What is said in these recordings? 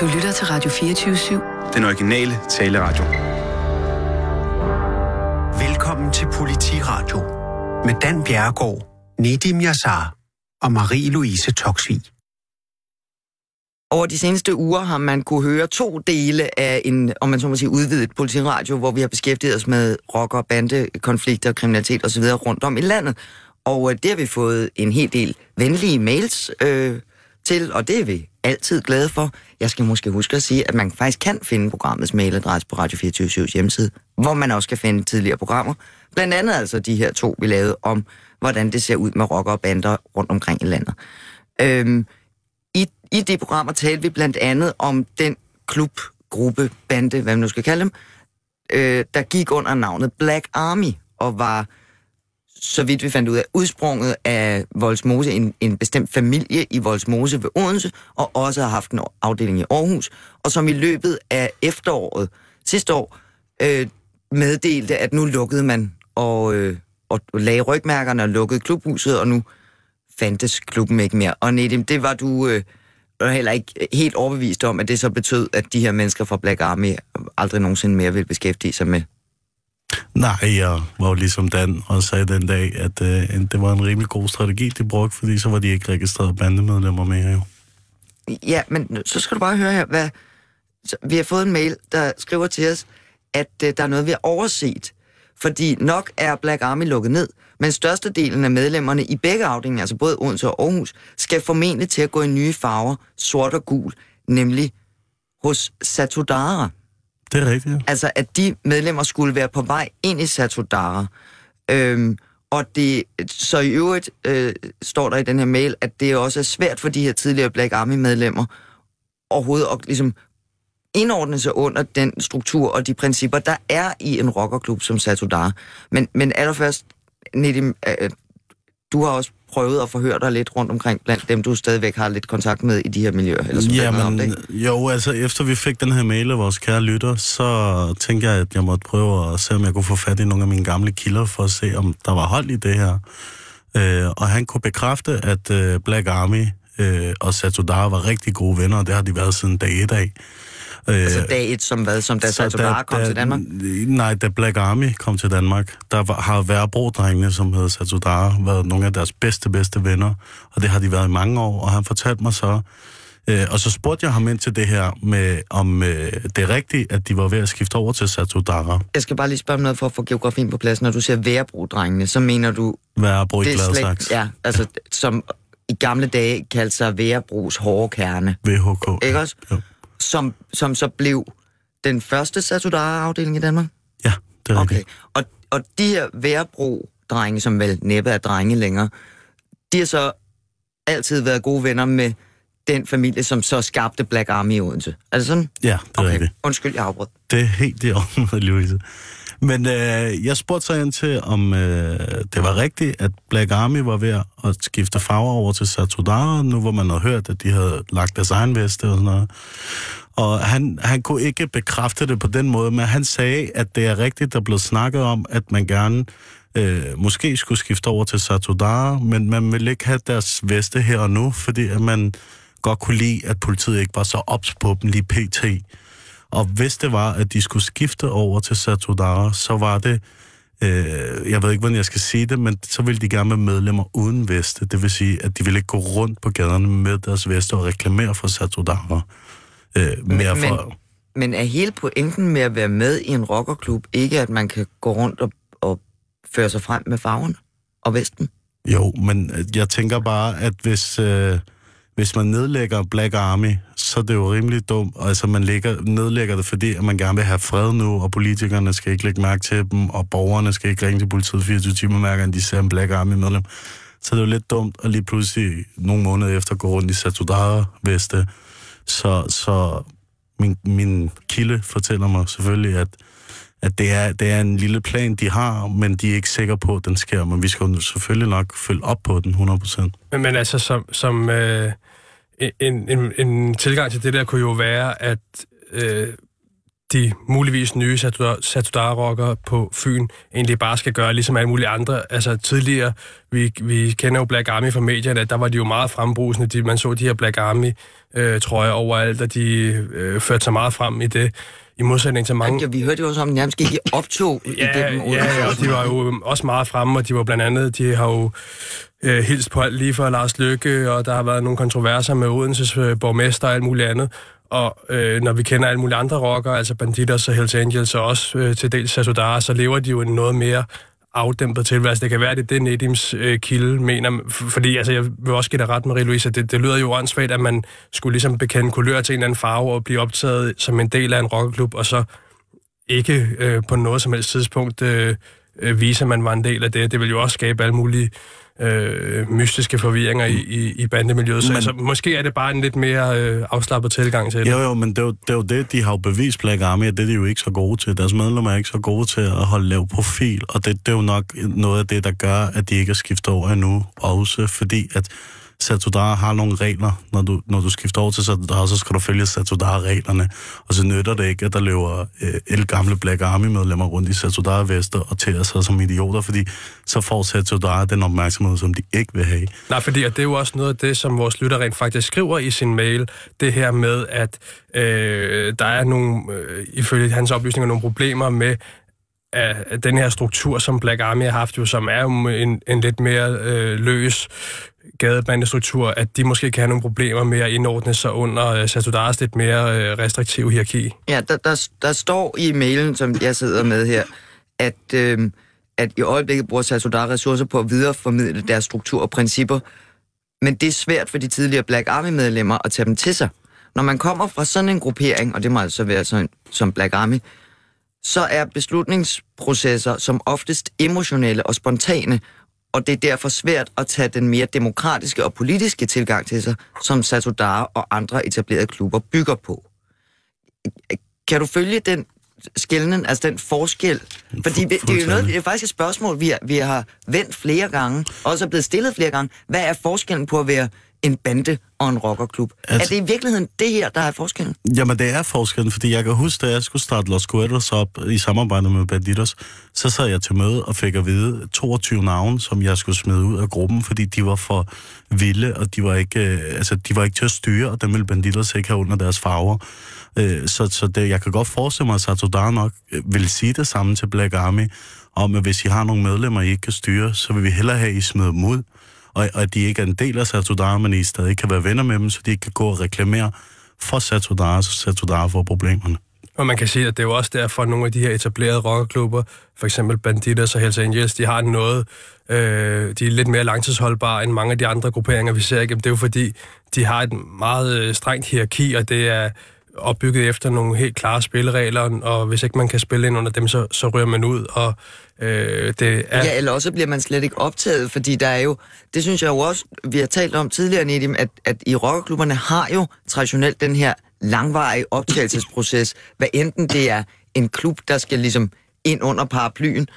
Du lytter til Radio 24-7. Den originale taleradio. Velkommen til Politiradio med Dan Bjerregaard, Nedim Yassar og Marie-Louise Toksvig. Over de seneste uger har man kunne høre to dele af en, om man så må sige, udvidet politiradio, hvor vi har beskæftiget os med rock- og bandekonflikter, kriminalitet osv. rundt om i landet. Og øh, det har vi fået en hel del venlige mails øh, til, og det er vi altid glade for. Jeg skal måske huske at sige, at man faktisk kan finde programmets mailadresse på Radio 24 hjemmeside, hvor man også kan finde tidligere programmer. Blandt andet altså de her to, vi lavede om, hvordan det ser ud med rock og bander rundt omkring i landet. Øhm, i, I de programmer talte vi blandt andet om den klub, gruppe, bande, hvad man nu skal kalde dem, øh, der gik under navnet Black Army og var så vidt vi fandt ud af, udsprunget af Voldsmose, en, en bestemt familie i Voldsmose ved Odense, og også har haft en afdeling i Aarhus, og som i løbet af efteråret sidste år øh, meddelte, at nu lukkede man og, øh, og lagde rygmærkerne og lukkede klubhuset, og nu fandtes klubben ikke mere. Og Nedim, det var du øh, heller ikke helt overbevist om, at det så betød, at de her mennesker fra Black Army aldrig nogensinde mere ville beskæftige sig med Nej, jeg var ligesom Dan og sagde den dag, at øh, det var en rimelig god strategi, de brugte, fordi så var de ikke registreret bandemedlemmer mere jo. Ja, men så skal du bare høre her, hvad... Så, vi har fået en mail, der skriver til os, at øh, der er noget, vi har overset. Fordi nok er Black Army lukket ned, men størstedelen af medlemmerne i begge afdelinger, altså både Odense og Aarhus, skal formentlig til at gå i nye farver, sort og gul, nemlig hos Satudara. Det er rigtigt, ja. Altså, at de medlemmer skulle være på vej ind i Satodara. Øhm, og det, så i øvrigt øh, står der i den her mail, at det også er svært for de her tidligere Black Army-medlemmer overhovedet at ligesom indordne sig under den struktur og de principper, der er i en rockerklub som Satodara. Men, men allerførst, Nedim, øh, øh du har også prøvet at forhøre dig lidt rundt omkring blandt dem, du stadigvæk har lidt kontakt med i de her miljøer? Eller som ja, om det, jo, altså efter vi fik den her mail af vores kære lytter, så tænkte jeg, at jeg måtte prøve at se, om jeg kunne få fat i nogle af mine gamle kilder, for at se, om der var hold i det her. Øh, og han kunne bekræfte, at øh, Black Army øh, og Satudara var rigtig gode venner, og det har de været siden dag et af. altså dag et, som hvad, som da Satudara kom da, til Danmark? Nej, da Black Army kom til Danmark, der var, har Værbro-drengene, som hedder Satudara, været nogle af deres bedste, bedste venner, og det har de været i mange år, og han fortalte mig så, øh, og så spurgte jeg ham ind til det her med, om øh, det er rigtigt, at de var ved at skifte over til Satudara. Jeg skal bare lige spørge om noget for at få geografien på plads. Når du siger Værbro-drengene, så mener du... Værbro i Gladsaxe. Ja, altså som i gamle dage kaldte sig Værbros hårde kerne. VHK. Ikke også? Jo. Som, som så blev den første Satudara-afdeling i Danmark? Ja, det er Okay. rigtigt. Og, og de her Værbro-drenge, som vel næppe er drenge længere, de har så altid været gode venner med den familie, som så skabte Black Army i Odense. Er det sådan? Ja, det er Okay, rigtigt. undskyld, jeg afbrød. Det er helt i orden, Louise. Men øh, jeg spurgte så ind til, om øh, det var rigtigt, at Black Army var ved at skifte farver over til Satudara, nu hvor man havde hørt, at de havde lagt deres egen veste og sådan noget. Og han, han kunne ikke bekræfte det på den måde, men han sagde, at det er rigtigt, der blev snakket om, at man gerne øh, måske skulle skifte over til Satudara, men man ville ikke have deres veste her og nu, fordi at man godt kunne lide, at politiet ikke var så ops på dem lige pt. Og hvis det var, at de skulle skifte over til Satudara, så var det, øh, jeg ved ikke, hvordan jeg skal sige det, men så ville de gerne være medlemmer uden veste. Det vil sige, at de ville ikke gå rundt på gaderne med deres veste og reklamere for Satudara. Øh, mere men- for, Men er hele pointen med at være med i en rockerklub ikke, at man kan gå rundt og, og føre sig frem med farven og vesten? Jo, men øh, jeg tænker bare, at hvis, øh, hvis man nedlægger Black Army, så er det jo rimelig dumt. Altså, man lægger, nedlægger det, fordi man gerne vil have fred nu, og politikerne skal ikke lægge mærke til dem, og borgerne skal ikke ringe til politiet 24 timer mærker, de ser en Black Army-medlem. Så det er jo lidt dumt at lige pludselig nogle måneder efter gå rundt i Satudara-veste. Så, så min, min kilde fortæller mig selvfølgelig, at at det er, det er en lille plan, de har, men de er ikke sikre på, at den sker. Men vi skal jo selvfølgelig nok følge op på den 100%. Men, men altså, som, som øh, en, en, en tilgang til det der kunne jo være, at øh, de muligvis nye Satudar-rockere på Fyn egentlig bare skal gøre, ligesom alle mulige andre. Altså tidligere, vi, vi kender jo Black Army fra medierne, at der var de jo meget frembrusende. De, man så de her Black Army øh, trøjer overalt, og de øh, førte sig meget frem i det i modsætning til mange... Ja, vi hørte jo også om, at nærmest gik i optog ja, igennem Ja, og de var jo også meget fremme, og de var blandt andet, de har jo øh, hilst på alt lige fra Lars Lykke, og der har været nogle kontroverser med Odenses øh, borgmester og alt muligt andet. Og øh, når vi kender alle mulige andre rockere, altså Banditos og Hells Angels, og også øh, til dels Sasodara, så lever de jo en noget mere afdæmpet tilværelse. Altså, det kan være, at det er det, Nedims øh, kilde mener. Fordi altså, jeg vil også give dig ret, Marie-Louise, det, det lyder jo åndssvagt, at man skulle ligesom bekende kulør til en eller anden farve og blive optaget som en del af en rockerklub, og så ikke øh, på noget som helst tidspunkt øh, øh, vise, at man var en del af det. Det vil jo også skabe alle mulige øh, mystiske forvirringer i, i, i bandemiljøet. Så men, altså, måske er det bare en lidt mere øh, afslappet tilgang til det. Jo, jo, men det er jo, det er jo det, de har jo bevist Black Army, at det er de jo ikke så gode til. Deres medlemmer er ikke så gode til at holde lav profil, og det, det er jo nok noget af det, der gør, at de ikke er skiftet over endnu. Også fordi, at Satudara har nogle regler. Når du, når du skifter over til Satudara, så skal du følge Satudara-reglerne. Og så nytter det ikke, at der løber øh, el gamle Black Army-medlemmer rundt i Satudara-vester og tærer sig som idioter, fordi så får Satudara den opmærksomhed, som de ikke vil have. Nej, fordi at det er jo også noget af det, som vores lytter rent faktisk skriver i sin mail. Det her med, at øh, der er nogle, øh, ifølge hans oplysninger, nogle problemer med, af den her struktur, som Black Army har haft, jo, som er jo en, en lidt mere øh, løs gadebandestruktur, at de måske kan have nogle problemer med at indordne sig under øh, Satudaras lidt mere øh, restriktive hierarki. Ja, der, der, der står i mailen, som jeg sidder med her, at, øh, at i øjeblikket bruger Satudar ressourcer på at videreformidle deres struktur og principper, men det er svært for de tidligere Black Army-medlemmer at tage dem til sig. Når man kommer fra sådan en gruppering, og det må altså være sådan, som Black Army, så er beslutningsprocesser som oftest emotionelle og spontane, og det er derfor svært at tage den mere demokratiske og politiske tilgang til sig, som Satudara og andre etablerede klubber bygger på. Kan du følge den skældnen, altså den forskel? Fordi det, det er jo noget, det er faktisk et spørgsmål, vi har, vi har vendt flere gange, og også er blevet stillet flere gange. Hvad er forskellen på at være en bande og en rockerklub. Altså, er det i virkeligheden det her, der er forskellen? Jamen, det er forskellen, fordi jeg kan huske, da jeg skulle starte Los Cuerdos op i samarbejde med Banditos, så sad jeg til møde og fik at vide 22 navne, som jeg skulle smide ud af gruppen, fordi de var for vilde, og de var ikke, øh, altså, de var ikke til at styre, og dem ville Banditos ikke have under deres farver. Øh, så så det, jeg kan godt forestille mig, at Satodar nok øh, vil sige det samme til Black Army, om at hvis I har nogle medlemmer, I ikke kan styre, så vil vi hellere have, at I smider dem ud, og, og at de ikke er en del af Satudara, men I stadig kan være venner med dem, så de ikke kan gå og reklamere for Satudara, så Satudara får problemerne. Og man kan sige, at det er jo også derfor, at nogle af de her etablerede rockerklubber, for eksempel Banditas og Hells Angels, de har noget, øh, de er lidt mere langtidsholdbare end mange af de andre grupperinger, vi ser igennem. Det er jo fordi, de har et meget øh, strengt hierarki, og det er opbygget efter nogle helt klare spilleregler, og hvis ikke man kan spille ind under dem, så, så ryger man ud, og øh, det er... Ja, eller også bliver man slet ikke optaget, fordi der er jo, det synes jeg jo også, vi har talt om tidligere, Nedim, at, at i rockerklubberne har jo traditionelt den her langvarige optagelsesproces, hvad enten det er en klub, der skal ligesom ind under paraplyen,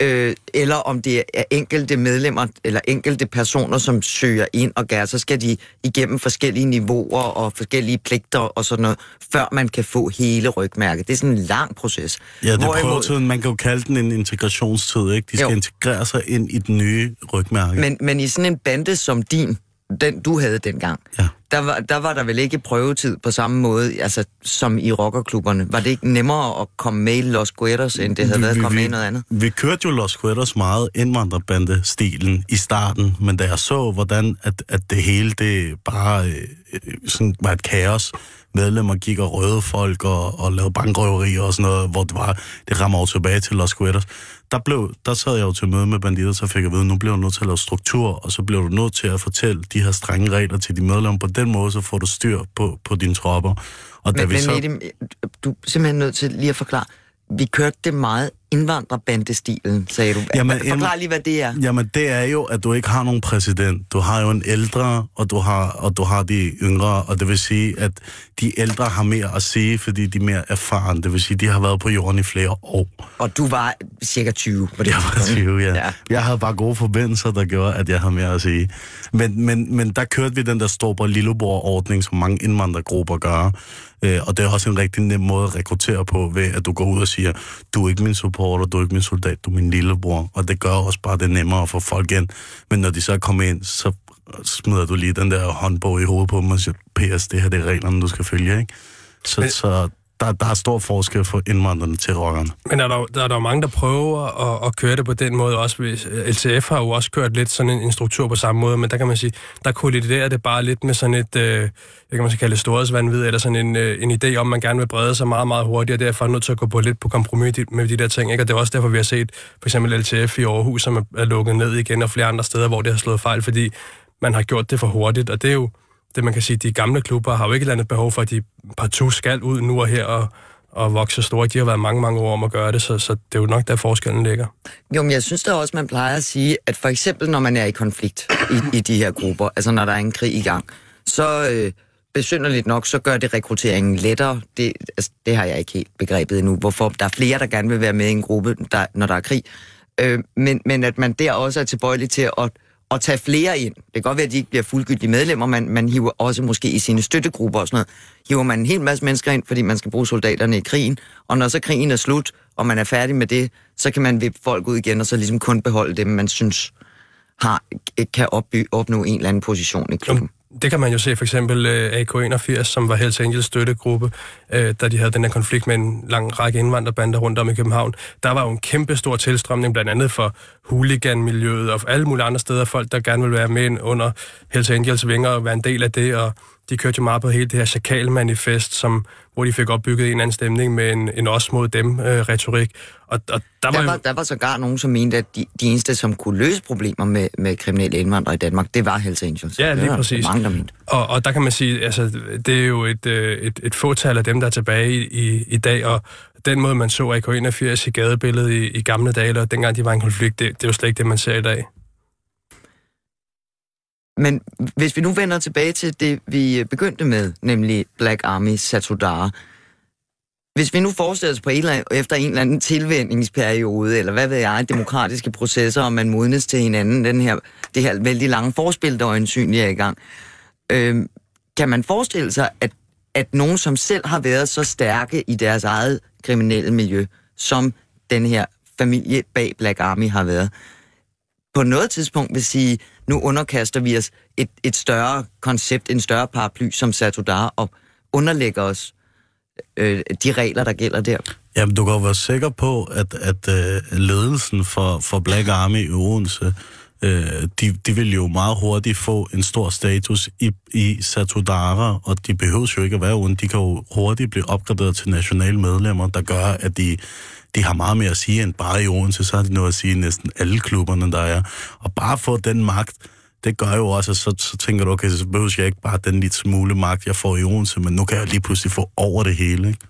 øh, eller om det er enkelte medlemmer eller enkelte personer, som søger ind og gør, så skal de igennem forskellige niveauer og forskellige pligter og sådan noget, før man kan få hele rygmærket. Det er sådan en lang proces. Ja, det er prøvetiden. Man kan jo kalde den en integrationstid, ikke? De skal jo. integrere sig ind i den nye rygmærke. Men, men i sådan en bande som din, den du havde dengang, ja. Der, var, der var der vel ikke prøvetid på samme måde, altså som i rockerklubberne. Var det ikke nemmere at komme med i Los Gueros, end det havde vi, været at komme med i noget andet? Vi kørte jo Los Gueros meget indvandrerbande-stilen i starten, men da jeg så, hvordan at, at det hele det bare øh, sådan var et kaos, medlemmer gik og røde folk og, og lavede bankrøveri og sådan noget, hvor det var, det rammer over tilbage til Los Gueros. Der, blev, der sad jeg jo til møde med banditter, så fik jeg at vide, nu bliver du nødt til at lave struktur, og så bliver du nødt til at fortælle de her strenge regler til de medlemmer. På den måde, så får du styr på, på dine tropper. Og men, vi men så... Nedim, du er simpelthen nødt til lige at forklare, vi kørte det meget indvandrerbandestilen, sagde du. Jamen, Forklar lige, hvad det er. Jamen, det er jo, at du ikke har nogen præsident. Du har jo en ældre, og du har, og du har de yngre, og det vil sige, at de ældre har mere at sige, fordi de er mere erfaren. Det vil sige, de har været på jorden i flere år. Og du var cirka 20 på det Jeg var 20, ja. ja. Jeg havde bare gode forbindelser, der gjorde, at jeg havde mere at sige. Men, men, men der kørte vi den der store lillebror-ordning, som mange indvandrergrupper gør. Øh, og det er også en rigtig nem måde at rekruttere på, ved at du går ud og siger, du er ikke min supporter, du er ikke min soldat, du er min lillebror. Og det gør også bare det nemmere at få folk ind. Men når de så kommer ind, så smider du lige den der håndbog i hovedet på dem og siger, PS, det her det er reglerne, du skal følge, ikke? Så, Men... så der, der er stor forskel for indvandrerne til rockerne. Men er der, der er der mange, der prøver at, at køre det på den måde også. Hvis, øh, LTF har jo også kørt lidt sådan en, en struktur på samme måde, men der kan man sige, der kolliderer det bare lidt med sådan et, øh, jeg kan man kalde det storhedsvandvid, eller sådan en, øh, en idé om, man gerne vil brede sig meget, meget hurtigt, og derfor er nødt til at gå på lidt på kompromis med de der ting. Ikke? Og det er også derfor, vi har set for eksempel LTF i Aarhus, som er lukket ned igen, og flere andre steder, hvor det har slået fejl, fordi man har gjort det for hurtigt, og det er jo det, man kan sige, de gamle klubber har jo ikke et eller andet behov for, at de partout skal ud nu og her og, og vokse store. De har været mange, mange år om at gøre det, så, så det er jo nok, der forskellen ligger. Jo, men jeg synes da også, man plejer at sige, at for eksempel, når man er i konflikt i, i de her grupper, altså når der er en krig i gang, så øh, besynderligt nok, så gør det rekrutteringen lettere. Det, altså, det har jeg ikke helt begrebet endnu, hvorfor der er flere, der gerne vil være med i en gruppe, der, når der er krig. Øh, men, men at man der også er tilbøjelig til at at tage flere ind. Det kan godt være, at de ikke bliver fuldgyldige medlemmer, man, man hiver også måske i sine støttegrupper og sådan noget, hiver man en hel masse mennesker ind, fordi man skal bruge soldaterne i krigen, og når så krigen er slut, og man er færdig med det, så kan man vippe folk ud igen, og så ligesom kun beholde dem, man synes har, kan opby, opnå en eller anden position i klubben. Det kan man jo se for eksempel øh, AK81, som var Hells Angels støttegruppe, uh, da de havde den her konflikt med en lang række indvandrerbander rundt om i København. Der var jo en kæmpe stor tilstrømning, blandt andet for huliganmiljøet og alle mulige andre steder, folk der gerne vil være med under Hells Angels vinger og være en del af det, og de kørte jo meget på hele det her chakalmanifest, som, hvor de fik opbygget en eller anden stemning med en, en os mod dem-retorik. Øh, og, og der, var der, var, jo... der var sågar nogen, som mente, at de, de eneste, som kunne løse problemer med, med kriminelle indvandrere i Danmark, det var Hells Angels. Ja, lige præcis. Mange, der mente. Og, og der kan man sige, altså, det er jo et, øh, et, et fåtal af dem, der er tilbage i, i, i dag, og den måde, man så AK81 i gadebilledet i, i gamle dage, og dengang de var en konflikt, det, det er jo slet ikke det, man ser i dag. Men hvis vi nu vender tilbage til det, vi øh, begyndte med, nemlig Black Army Satudara. Hvis vi nu forestiller os på en eller anden, efter en eller anden tilvændingsperiode, eller hvad ved jeg, demokratiske processer, og man modnes til hinanden, den her, det her vældig lange forspil, der øjensynligt er i gang, øh, kan man forestille sig, at, at nogen, som selv har været så stærke i deres eget kriminelle miljø, som den her familie bag Black Army har været, på noget tidspunkt vil sige, nu underkaster vi os et, et større koncept, en større paraply som Satudar, og underlægger os øh, de regler, der gælder der. Jamen, du kan være sikker på, at, at øh, ledelsen for, for Black Army i Odense, øh, de, de vil jo meget hurtigt få en stor status i, i Satudara, og de behøver jo ikke at være uden. De kan jo hurtigt blive opgraderet til nationale medlemmer, der gør, at de de har meget mere at sige end bare i Odense, så har de noget at sige i næsten alle klubberne, der er. Og bare få den magt, det gør jo også, at så, så tænker du, okay, så behøver jeg ikke bare den lidt smule magt, jeg får i Odense, men nu kan jeg lige pludselig få over det hele, ikke?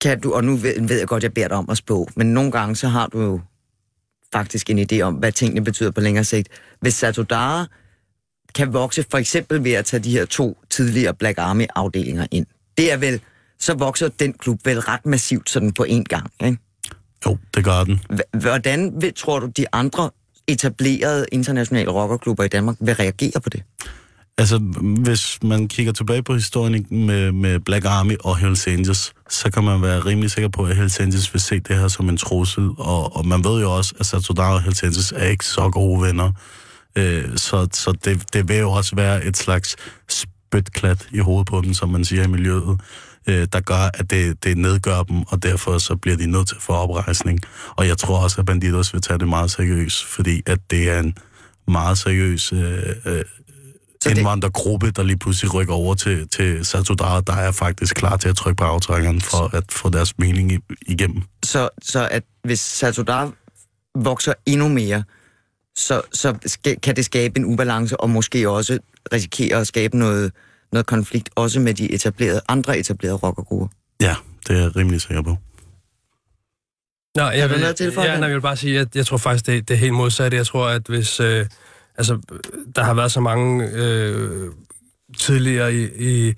Kan du, og nu ved, ved jeg godt, jeg beder dig om at spå, men nogle gange så har du jo faktisk en idé om, hvad tingene betyder på længere sigt. Hvis Satodara kan vokse for eksempel ved at tage de her to tidligere Black Army-afdelinger ind, det er vel så vokser den klub vel ret massivt sådan på én gang, ikke? Jo, det gør den. Hvordan vil, tror du, de andre etablerede internationale rockerklubber i Danmark vil reagere på det? Altså, hvis man kigger tilbage på historien med, med Black Army og Hells Angels, så kan man være rimelig sikker på, at Hells Angels vil se det her som en trussel. Og, og man ved jo også, at Satudar og Hells Angels er ikke så gode venner. Øh, så så det, det vil jo også være et slags spytklat i hovedet på dem, som man siger i miljøet øh, der gør, at det, det nedgør dem, og derfor så bliver de nødt til at få oprejsning. Og jeg tror også, at Bandidos vil tage det meget seriøst, fordi at det er en meget seriøs øh, øh, indvandrergruppe, der lige pludselig rykker over til, til Satudara, der er faktisk klar til at trykke på aftrækkeren for at få deres mening igennem. Så, så at hvis Satudara vokser endnu mere, så, så kan det skabe en ubalance, og måske også risikere at skabe noget, noget konflikt, også med de etablerede, andre etablerede rockergrupper. Ja, det er jeg rimelig sikker på. Nå, jeg, vil, ja, nej, jeg vil bare sige, at jeg tror faktisk, det, det er helt modsatte. Jeg tror, at hvis... Øh, altså, der har været så mange... Øh, tidligere i, i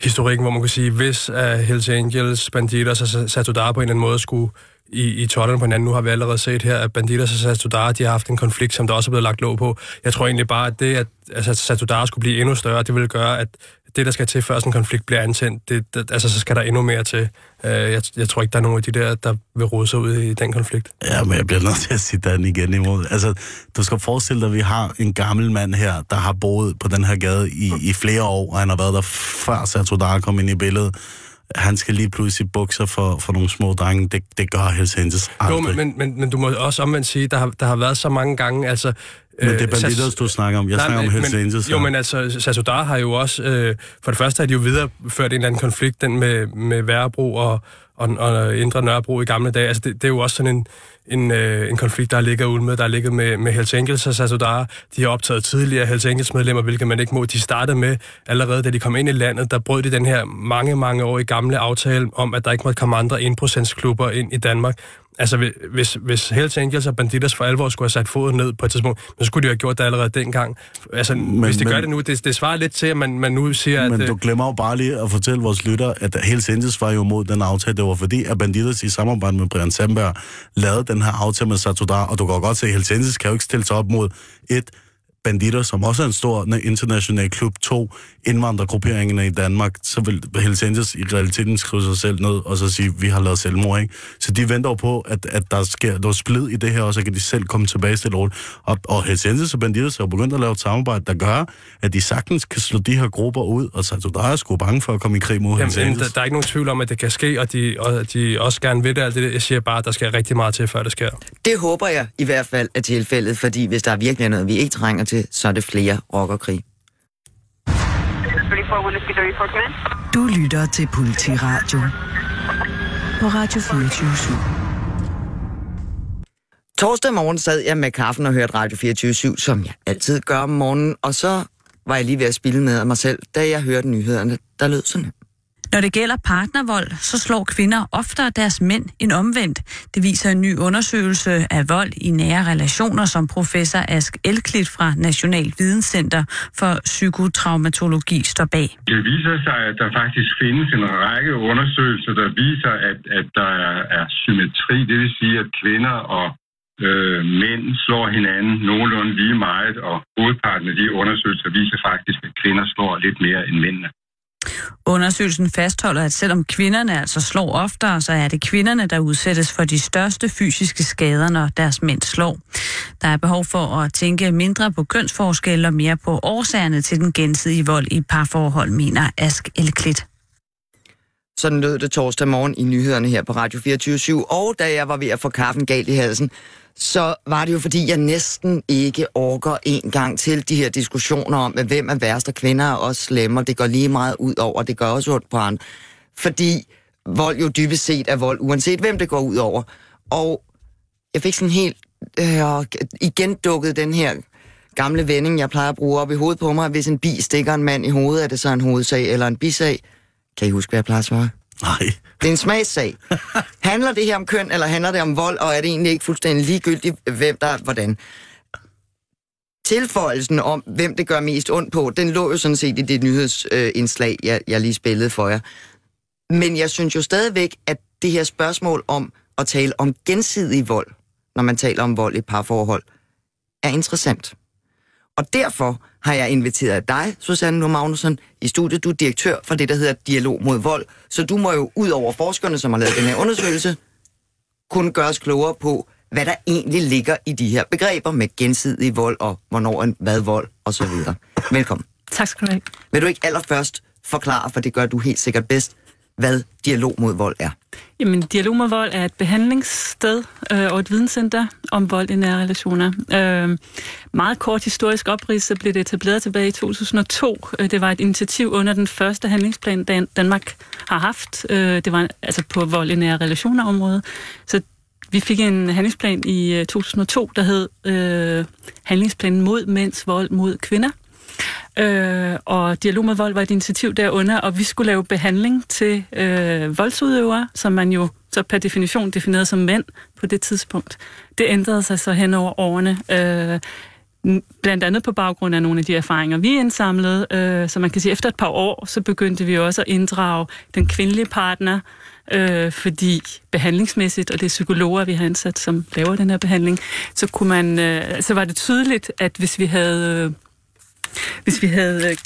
historikken, hvor man kan sige, hvis uh, Hells Angels, Bandidos og Satudar på en eller anden måde skulle i, i totterne på hinanden. Nu har vi allerede set her, at Bandidos og Satudar, de har haft en konflikt, som der også er blevet lagt låg på. Jeg tror egentlig bare, at det, at altså, Satudar skulle blive endnu større, det ville gøre, at det, der skal til, før sådan en konflikt bliver antændt, det, det, altså, så skal der endnu mere til. Øh, jeg, jeg tror ikke, der er nogen af de der, der vil rode sig ud i den konflikt. Ja, men jeg bliver nødt til at sige den igen imod. Altså, du skal forestille dig, at vi har en gammel mand her, der har boet på den her gade i, i flere år, og han har været der før Satudar kom ind i billedet han skal lige pludselig bukser for, for nogle små drenge. Det, det gør Hells Angels aldrig. Jo, men, men, men du må også omvendt sige, der har, der har været så mange gange, altså... Men det er Bandidos, du snakker om. Jeg nej, snakker om Hells Angels. Jo, men altså, Sasodar har jo også... Øh, for det første har de jo videreført en eller anden konflikt, den med, med Værebro og, og, og Indre Nørrebro i gamle dage. Altså, det, det er jo også sådan en en, øh, en konflikt, der har ligget ud med, der har ligget med, med Hells Angels og Sasodara. De har optaget tidligere Hells Angels medlemmer, hvilket man ikke må. De startede med, allerede da de kom ind i landet, der brød de den her mange, mange år i gamle aftale om, at der ikke måtte komme andre 1% klubber ind i Danmark. Altså, hvis, hvis Hells Angels og Banditas for alvor skulle have sat foden ned på et tidspunkt, så skulle de have gjort det allerede dengang. Altså, men, hvis de men, gør det nu, det, det svarer lidt til, at man, man nu siger, men at... Men du glemmer jo bare lige at fortælle vores lytter, at Hells Angels var jo mod den aftale, det var fordi, at Banditas i samarbejde med Brian Sandberg lavede den her aftale med Satudar, og du kan godt se, at Hells Angels kan jo ikke stille sig op mod et Banditter, som også er en stor international klub, to indvandrergrupperingerne i Danmark, så vil Hells Angels i realiteten skrive sig selv ned og så sige, vi har lavet selvmord, ikke? Så de venter på, at, at der sker noget splid i det her, og så kan de selv komme tilbage til det. Og, og Hells Angels og Banditter har begyndt at lave et samarbejde, der gør, at de sagtens kan slå de her grupper ud, og så der er sgu bange for at komme i krig mod Hells Angels. Der, der, er ikke nogen tvivl om, at det kan ske, og de, og de også gerne vil det. Alt det. Jeg siger bare, at der skal rigtig meget til, før det sker. Det håber jeg i hvert fald er tilfældet, fordi hvis der er virkelig noget, vi ikke trænger til, så er det flere rockerkrig. Du lytter til Politiradio på Radio 24 Torsdag morgen sad jeg med kaffen og hørte Radio 24 som jeg altid gør om morgenen, og så var jeg lige ved at spille med mig selv, da jeg hørte nyhederne, der lød sådan. Når det gælder partnervold, så slår kvinder oftere deres mænd end omvendt. Det viser en ny undersøgelse af vold i nære relationer, som professor Ask Elklit fra National Videnscenter for Psykotraumatologi står bag. Det viser sig, at der faktisk findes en række undersøgelser, der viser, at, at der er symmetri. Det vil sige, at kvinder og øh, mænd slår hinanden nogenlunde lige meget, og hovedparten af de undersøgelser viser faktisk, at kvinder slår lidt mere end mændene. Undersøgelsen fastholder, at selvom kvinderne altså slår oftere, så er det kvinderne, der udsættes for de største fysiske skader, når deres mænd slår. Der er behov for at tænke mindre på kønsforskelle og mere på årsagerne til den gensidige vold i parforhold, mener Ask Elklit. Sådan lød det torsdag morgen i nyhederne her på Radio 24 Og da jeg var ved at få kaffen galt i halsen, så var det jo fordi, jeg næsten ikke orker en gang til de her diskussioner om, at hvem er værst, og kvinder er også slemme, det går lige meget ud over, det gør også ondt på andre. Fordi vold jo dybest set er vold, uanset hvem det går ud over. Og jeg fik sådan helt øh, igen dukket den her gamle vending, jeg plejer at bruge op i hovedet på mig. Hvis en bi stikker en mand i hovedet, er det så en hovedsag eller en bisag? Kan I huske, hvad jeg plejer at svare? Nej. Det er en smagssag. handler det her om køn, eller handler det om vold, og er det egentlig ikke fuldstændig ligegyldigt, hvem der hvordan? Tilføjelsen om, hvem det gør mest ondt på, den lå jo sådan set i det nyhedsindslag, jeg, jeg lige spillede for jer. Men jeg synes jo stadigvæk, at det her spørgsmål om at tale om gensidig vold, når man taler om vold i parforhold, er interessant. Og derfor har jeg inviteret dig, Susanne Nu Magnusson, i studiet. Du er direktør for det, der hedder Dialog mod vold. Så du må jo, ud over forskerne, som har lavet den her undersøgelse, kunne gøres klogere på, hvad der egentlig ligger i de her begreber med gensidig vold og hvornår en hvad vold osv. Velkommen. Tak skal du have. Vil du ikke allerførst forklare, for det gør du helt sikkert bedst, hvad dialog mod vold er? Jamen, dialog mod vold er et behandlingssted øh, og et videnscenter om vold i nære relationer. Øh, meget kort historisk oprids, så blev det etableret tilbage i 2002. Øh, det var et initiativ under den første handlingsplan, Dan- Danmark har haft. Øh, det var altså på vold i nære relationer området. Så vi fik en handlingsplan i øh, 2002, der hed øh, Handlingsplanen mod mænds vold mod kvinder. Øh, og Dialog med Vold var et initiativ derunder, og vi skulle lave behandling til øh, voldsudøvere, som man jo så per definition definerede som mænd på det tidspunkt. Det ændrede sig så hen over årene. Øh, blandt andet på baggrund af nogle af de erfaringer, vi indsamlede. Øh, så man kan sige, at efter et par år, så begyndte vi også at inddrage den kvindelige partner, øh, fordi behandlingsmæssigt, og det er psykologer, vi har ansat, som laver den her behandling, så, kunne man, øh, så var det tydeligt, at hvis vi havde... Øh, hvis vi havde øh,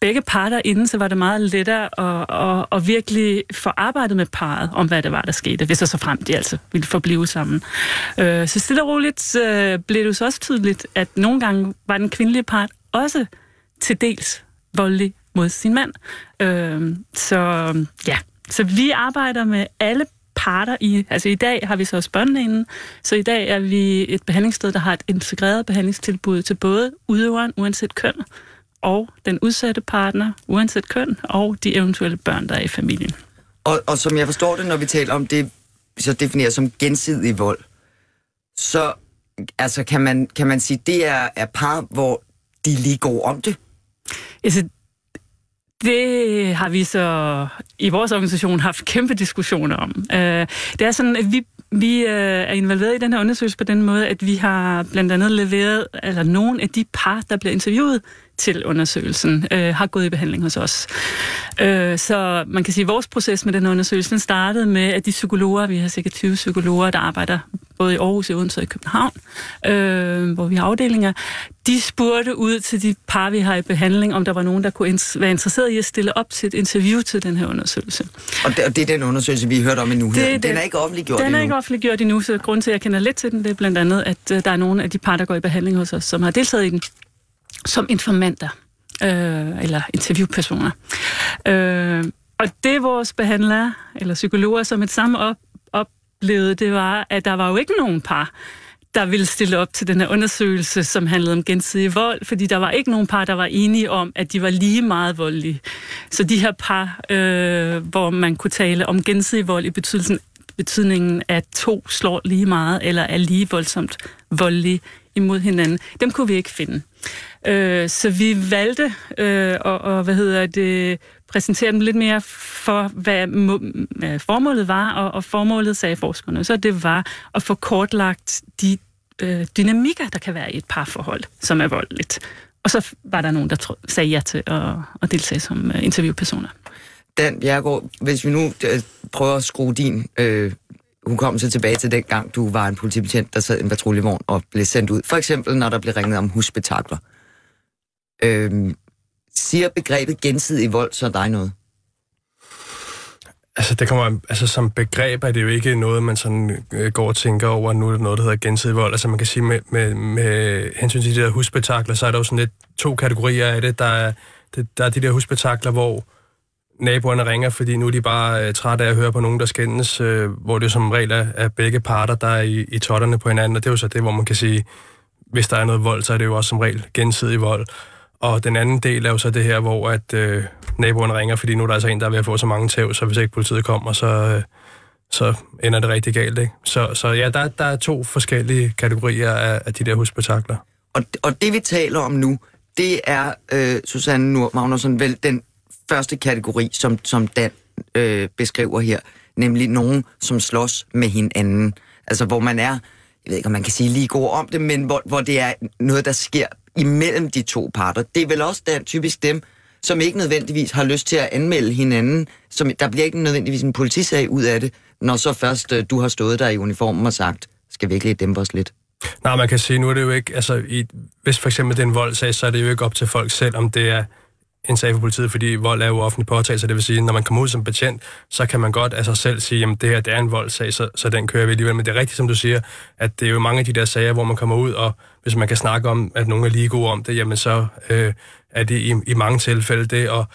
begge parter inden, så var det meget lettere at, at, at virkelig få arbejdet med parret om, hvad det var, der skete, hvis og så frem de altså ville forblive sammen. Øh, så stille og roligt øh, blev det jo så også tydeligt, at nogle gange var den kvindelige part også til dels voldelig mod sin mand. Øh, så ja, så vi arbejder med alle parter i, altså i dag har vi så også børnene så i dag er vi et behandlingssted, der har et integreret behandlingstilbud til både udøveren, uanset køn, og den udsatte partner, uanset køn, og de eventuelle børn, der er i familien. Og, og som jeg forstår det, når vi taler om det, så definerer som gensidig vold, så altså, kan, man, kan man sige, det er, er par, hvor de lige går om det? Altså, det har vi så i vores organisation haft kæmpe diskussioner om. Øh, det er sådan, at vi, vi øh, er involveret i den her undersøgelse på den måde, at vi har blandt andet leveret, eller nogle af de par, der bliver interviewet til undersøgelsen, øh, har gået i behandling hos os. så man kan sige, at vores proces med den undersøgelse den startede med, at de psykologer, vi har cirka 20 psykologer, der arbejder både i Aarhus, i Odense og i København, øh, hvor vi har afdelinger, de spurgte ud til de par, vi har i behandling, om der var nogen, der kunne være interesseret i at stille op til et interview til den her undersøgelse. Og det, og det er den undersøgelse, vi hørt om endnu her. Det, den er ikke offentliggjort Den endnu. er ikke offentliggjort endnu, så grund til, at jeg kender lidt til den, det er blandt andet, at uh, der er nogle af de par, der går i behandling hos os, som har deltaget i den som informanter øh, eller interviewpersoner. Øh, og det vores behandlere eller psykologer som et samme op, oplevede, det var, at der var jo ikke nogen par, der ville stille op til den her undersøgelse, som handlede om gensidig vold, fordi der var ikke nogen par, der var enige om, at de var lige meget voldelige. Så de her par, øh, hvor man kunne tale om gensidig vold i betydelsen, betydningen, at to slår lige meget, eller er lige voldsomt voldelige imod hinanden, dem kunne vi ikke finde. Øh, så vi valgte øh, at, og, hvad hedder det, præsentere dem lidt mere for, hvad må, formålet var, og, og formålet, sagde forskerne, så det var at få kortlagt de øh, dynamikker, der kan være i et parforhold, som er voldeligt. Og så var der nogen, der sagde ja til at, at deltage som uh, interviewpersoner. Dan Bjergård, hvis vi nu øh, prøver at skrue din øh, hun kom så tilbage til den gang, du var en politibetjent, der sad i en patruljevogn og blev sendt ud. For eksempel, når der blev ringet om husbetakler. Øhm, siger begrebet gensidig vold så dig noget? Altså, det kommer, altså, som begreb er det jo ikke noget, man sådan øh, går og tænker over, nu er det noget, der hedder gensidig vold. Altså, man kan sige, med, med, med hensyn til de der husbetakler, så er der jo sådan lidt to kategorier af det. Der er, det, der er de der husbetakler, hvor naboerne ringer, fordi nu er de bare øh, trætte af at høre på nogen, der skændes, øh, hvor det som regel er, er begge parter, der er i, i totterne på hinanden, og det er jo så det, hvor man kan sige, hvis der er noget vold, så er det jo også som regel gensidig vold. Og den anden del er jo så det her, hvor at øh, naboen ringer, fordi nu er der altså en, der er ved at få så mange tæv, så hvis ikke politiet kommer, så, øh, så ender det rigtig galt. Ikke? Så, så ja, der, der er to forskellige kategorier af, af de der husbetakler. Og, og det vi taler om nu, det er, øh, Susanne Nur Magnusson, vel den første kategori, som, som Dan øh, beskriver her, nemlig nogen, som slås med hinanden. Altså hvor man er, jeg ved ikke, om man kan sige lige god om det, men hvor, hvor det er noget, der sker imellem de to parter. Det er vel også der, typisk dem, som ikke nødvendigvis har lyst til at anmelde hinanden. Som, der bliver ikke nødvendigvis en politisag ud af det, når så først øh, du har stået der i uniformen og sagt, skal vi ikke lige dæmpe os lidt? Nej, man kan sige, nu er det jo ikke, altså i, hvis for eksempel det er en voldsag, så er det jo ikke op til folk selv, om det er en sag for politiet, fordi vold er jo offentlig så det vil sige, når man kommer ud som betjent, så kan man godt af sig selv sige, at det her det er en voldsag, så, så den kører vi alligevel. Men det er rigtigt, som du siger, at det er jo mange af de der sager, hvor man kommer ud, og hvis man kan snakke om, at nogen er lige gode om det, jamen så øh, er det i, i mange tilfælde det, og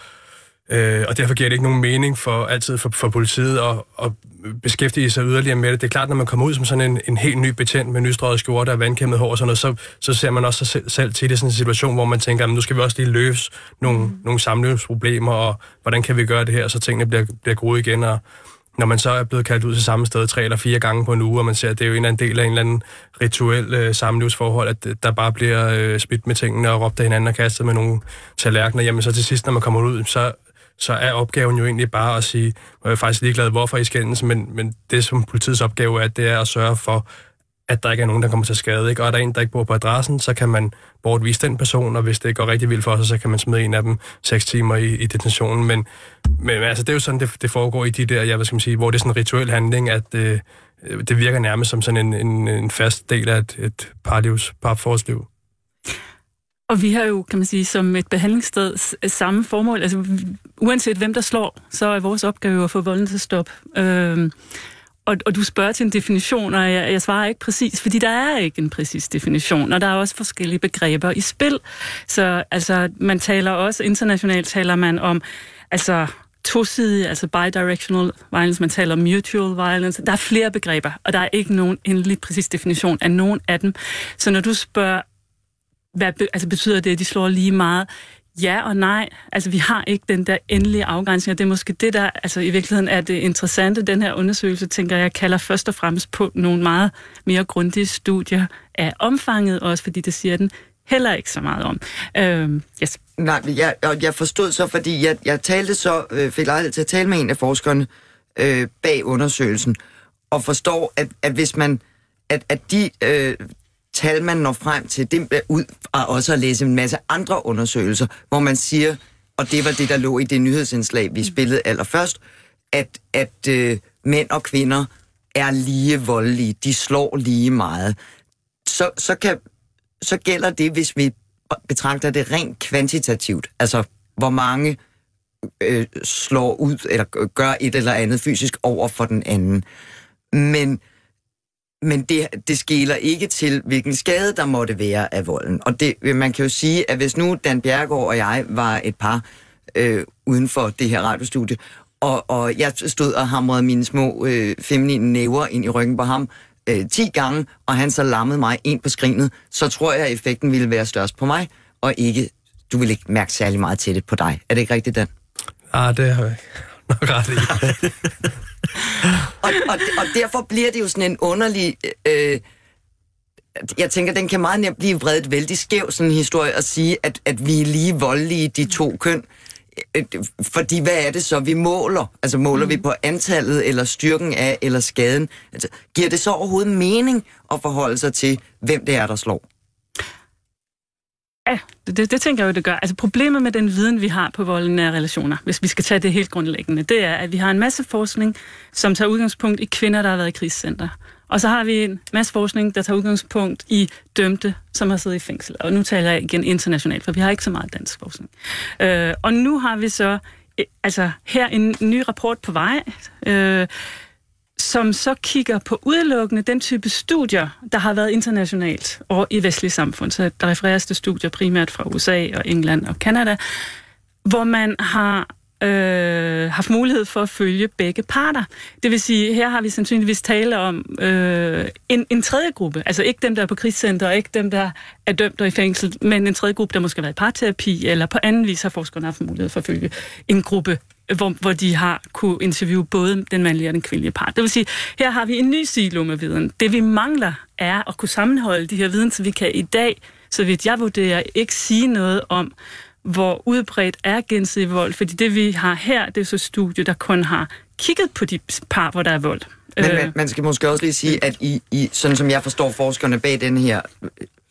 Øh, og derfor giver det ikke nogen mening for altid for, for politiet at, at beskæftige sig yderligere med det. Det er klart, når man kommer ud som sådan en, en helt ny betjent med nystrøget skjorte og vandkæmmet hår og sådan noget, så, så ser man også sig selv, selv til det sådan en situation, hvor man tænker, at nu skal vi også lige løse nogle, mm. nogle samlivsproblemer, og hvordan kan vi gøre det her, så tingene bliver, bliver gode igen, og når man så er blevet kaldt ud til samme sted tre eller fire gange på en uge, og man ser, at det er jo en eller anden del af en eller anden rituel øh, samlivsforhold, at der bare bliver øh, smidt med tingene og råbt af hinanden og kastet med nogle tallerkener, jamen så til sidst, når man kommer ud, så så er opgaven jo egentlig bare at sige, og jeg er faktisk ligeglad, hvorfor I skændes, men, men det som politiets opgave er, det er at sørge for, at der ikke er nogen, der kommer til skade. Ikke? Og er der en, der ikke bor på adressen, så kan man bortvise den person, og hvis det går rigtig vildt for sig, så kan man smide en af dem seks timer i, i detentionen. Men, men altså, det er jo sådan, det, det foregår i de der, jeg hvad skal sige, hvor det er sådan en rituel handling, at øh, det virker nærmest som sådan en, en, en fast del af et, et parlivs, parforholdsliv. Og vi har jo, kan man sige, som et behandlingssted samme formål. Altså, uanset hvem der slår, så er vores opgave at få volden til at stoppe. Øhm, og, og du spørger til en definition, og jeg, jeg svarer ikke præcis, fordi der er ikke en præcis definition, og der er også forskellige begreber i spil. Så altså, man taler også, internationalt taler man om, altså tosidig, altså bidirectional violence, man taler om mutual violence. Der er flere begreber, og der er ikke nogen endelig præcis definition af nogen af dem. Så når du spørger, hvad altså betyder det, at de slår lige meget? Ja og nej. Altså, vi har ikke den der endelige afgrænsning, og det er måske det, der altså, i virkeligheden er det interessante. Den her undersøgelse, tænker jeg, kalder først og fremmest på nogle meget mere grundige studier af omfanget, også fordi det siger den heller ikke så meget om. Øhm, yes. Nej, jeg, og jeg forstod så, fordi jeg, jeg talte så, øh, fik lejlighed til at tale med en af forskerne øh, bag undersøgelsen, og forstår, at, at hvis man, at, at de øh, tal, man når frem til, det er ud og også at læse en masse andre undersøgelser, hvor man siger, og det var det, der lå i det nyhedsindslag, vi spillede allerførst, at, at øh, mænd og kvinder er lige voldelige, de slår lige meget. Så, så, kan, så gælder det, hvis vi betragter det rent kvantitativt, altså hvor mange øh, slår ud eller gør et eller andet fysisk over for den anden. Men men det, det skiller ikke til, hvilken skade der måtte være af volden. Og det, man kan jo sige, at hvis nu Dan Bjergård og jeg var et par øh, uden for det her radiostudie, og, og jeg stod og hamrede mine små øh, feminine næver ind i ryggen på ham øh, 10 gange, og han så lammede mig ind på skrinet, så tror jeg, at effekten ville være størst på mig, og ikke, du vil ikke mærke særlig meget til det på dig. Er det ikke rigtigt, Dan? Ah, det har jeg nok ret i. og, og, og derfor bliver det jo sådan en underlig... Øh, jeg tænker, den kan meget nemt blive vredet vældig skæv, sådan en historie, at sige, at, at vi er lige voldelige, de to køn. Øh, fordi hvad er det så, vi måler? Altså måler mm. vi på antallet, eller styrken af, eller skaden? Altså, giver det så overhovedet mening at forholde sig til, hvem det er, der slår? Ja, det, det, det tænker jeg jo, det gør. Altså problemet med den viden, vi har på voldende relationer, hvis vi skal tage det helt grundlæggende, det er, at vi har en masse forskning, som tager udgangspunkt i kvinder, der har været i krigscenter. Og så har vi en masse forskning, der tager udgangspunkt i dømte, som har siddet i fængsel. Og nu taler jeg igen internationalt, for vi har ikke så meget dansk forskning. Øh, og nu har vi så eh, altså her en ny rapport på vej, øh, som så kigger på udelukkende den type studier, der har været internationalt og i vestlige samfund. Så der refereres til studier primært fra USA og England og Kanada, hvor man har øh, haft mulighed for at følge begge parter. Det vil sige, her har vi sandsynligvis tale om øh, en, en tredje gruppe, altså ikke dem, der er på krigscenter, og ikke dem, der er dømt og i fængsel, men en tredje gruppe, der måske har været i parterapi, eller på anden vis har forskerne haft mulighed for at følge en gruppe hvor, hvor de har kunne interviewe både den mandlige og den kvindelige part. Det vil sige, her har vi en ny silo med viden. Det vi mangler er at kunne sammenholde de her viden, så vi kan i dag, så vidt jeg vurderer, ikke sige noget om, hvor udbredt er gensidig vold. Fordi det vi har her, det er så studie, der kun har kigget på de par, hvor der er vold. Men man, øh. man skal måske også lige sige, at i, i, sådan som jeg forstår forskerne bag den her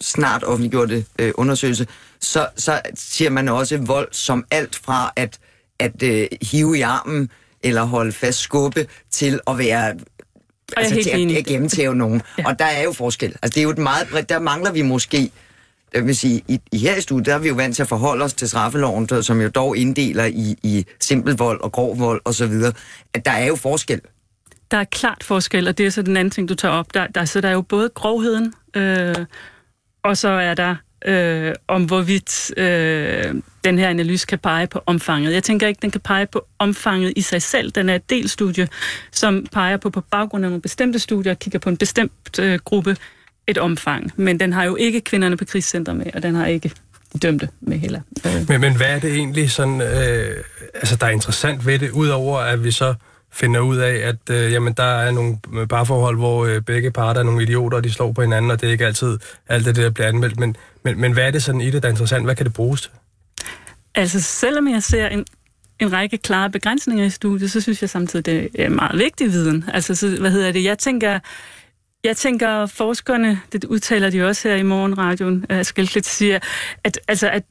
snart offentliggjorte øh, undersøgelse, så, så siger man også vold som alt fra at at øh, hive i armen eller holde fast skubbe til at være altså til at, at gennemtæve nogen. ja. Og der er jo forskel. Altså det er jo et meget bredt, der mangler vi måske jeg vil sige, i, i her i studiet, der er vi jo vant til at forholde os til straffeloven, der, som jo dog inddeler i, i simpel vold og grov vold osv., at der er jo forskel. Der er klart forskel, og det er så den anden ting, du tager op. Der, der, så der er jo både grovheden, øh, og så er der øh, om hvorvidt øh, den her analyse kan pege på omfanget. Jeg tænker ikke, den kan pege på omfanget i sig selv. Den er et delstudie, som peger på, på baggrund af nogle bestemte studier, kigger på en bestemt øh, gruppe, et omfang. Men den har jo ikke kvinderne på krigscenter med, og den har ikke de dømte med heller. Øh. Men, men hvad er det egentlig, sådan, øh, altså, der er interessant ved det, udover at vi så finder ud af, at øh, jamen, der er nogle parforhold, hvor øh, begge parter er nogle idioter, og de slår på hinanden, og det er ikke altid alt det, der bliver anmeldt. Men, men, men hvad er det sådan i det, der er interessant? Hvad kan det bruges til? Altså, selvom jeg ser en, en række klare begrænsninger i studiet, så synes jeg samtidig, det er meget vigtig viden. Altså, så, hvad hedder det? Jeg tænker, jeg tænker, forskerne, det udtaler de også her i morgenradioen, uh, skal lidt sige, at, altså, at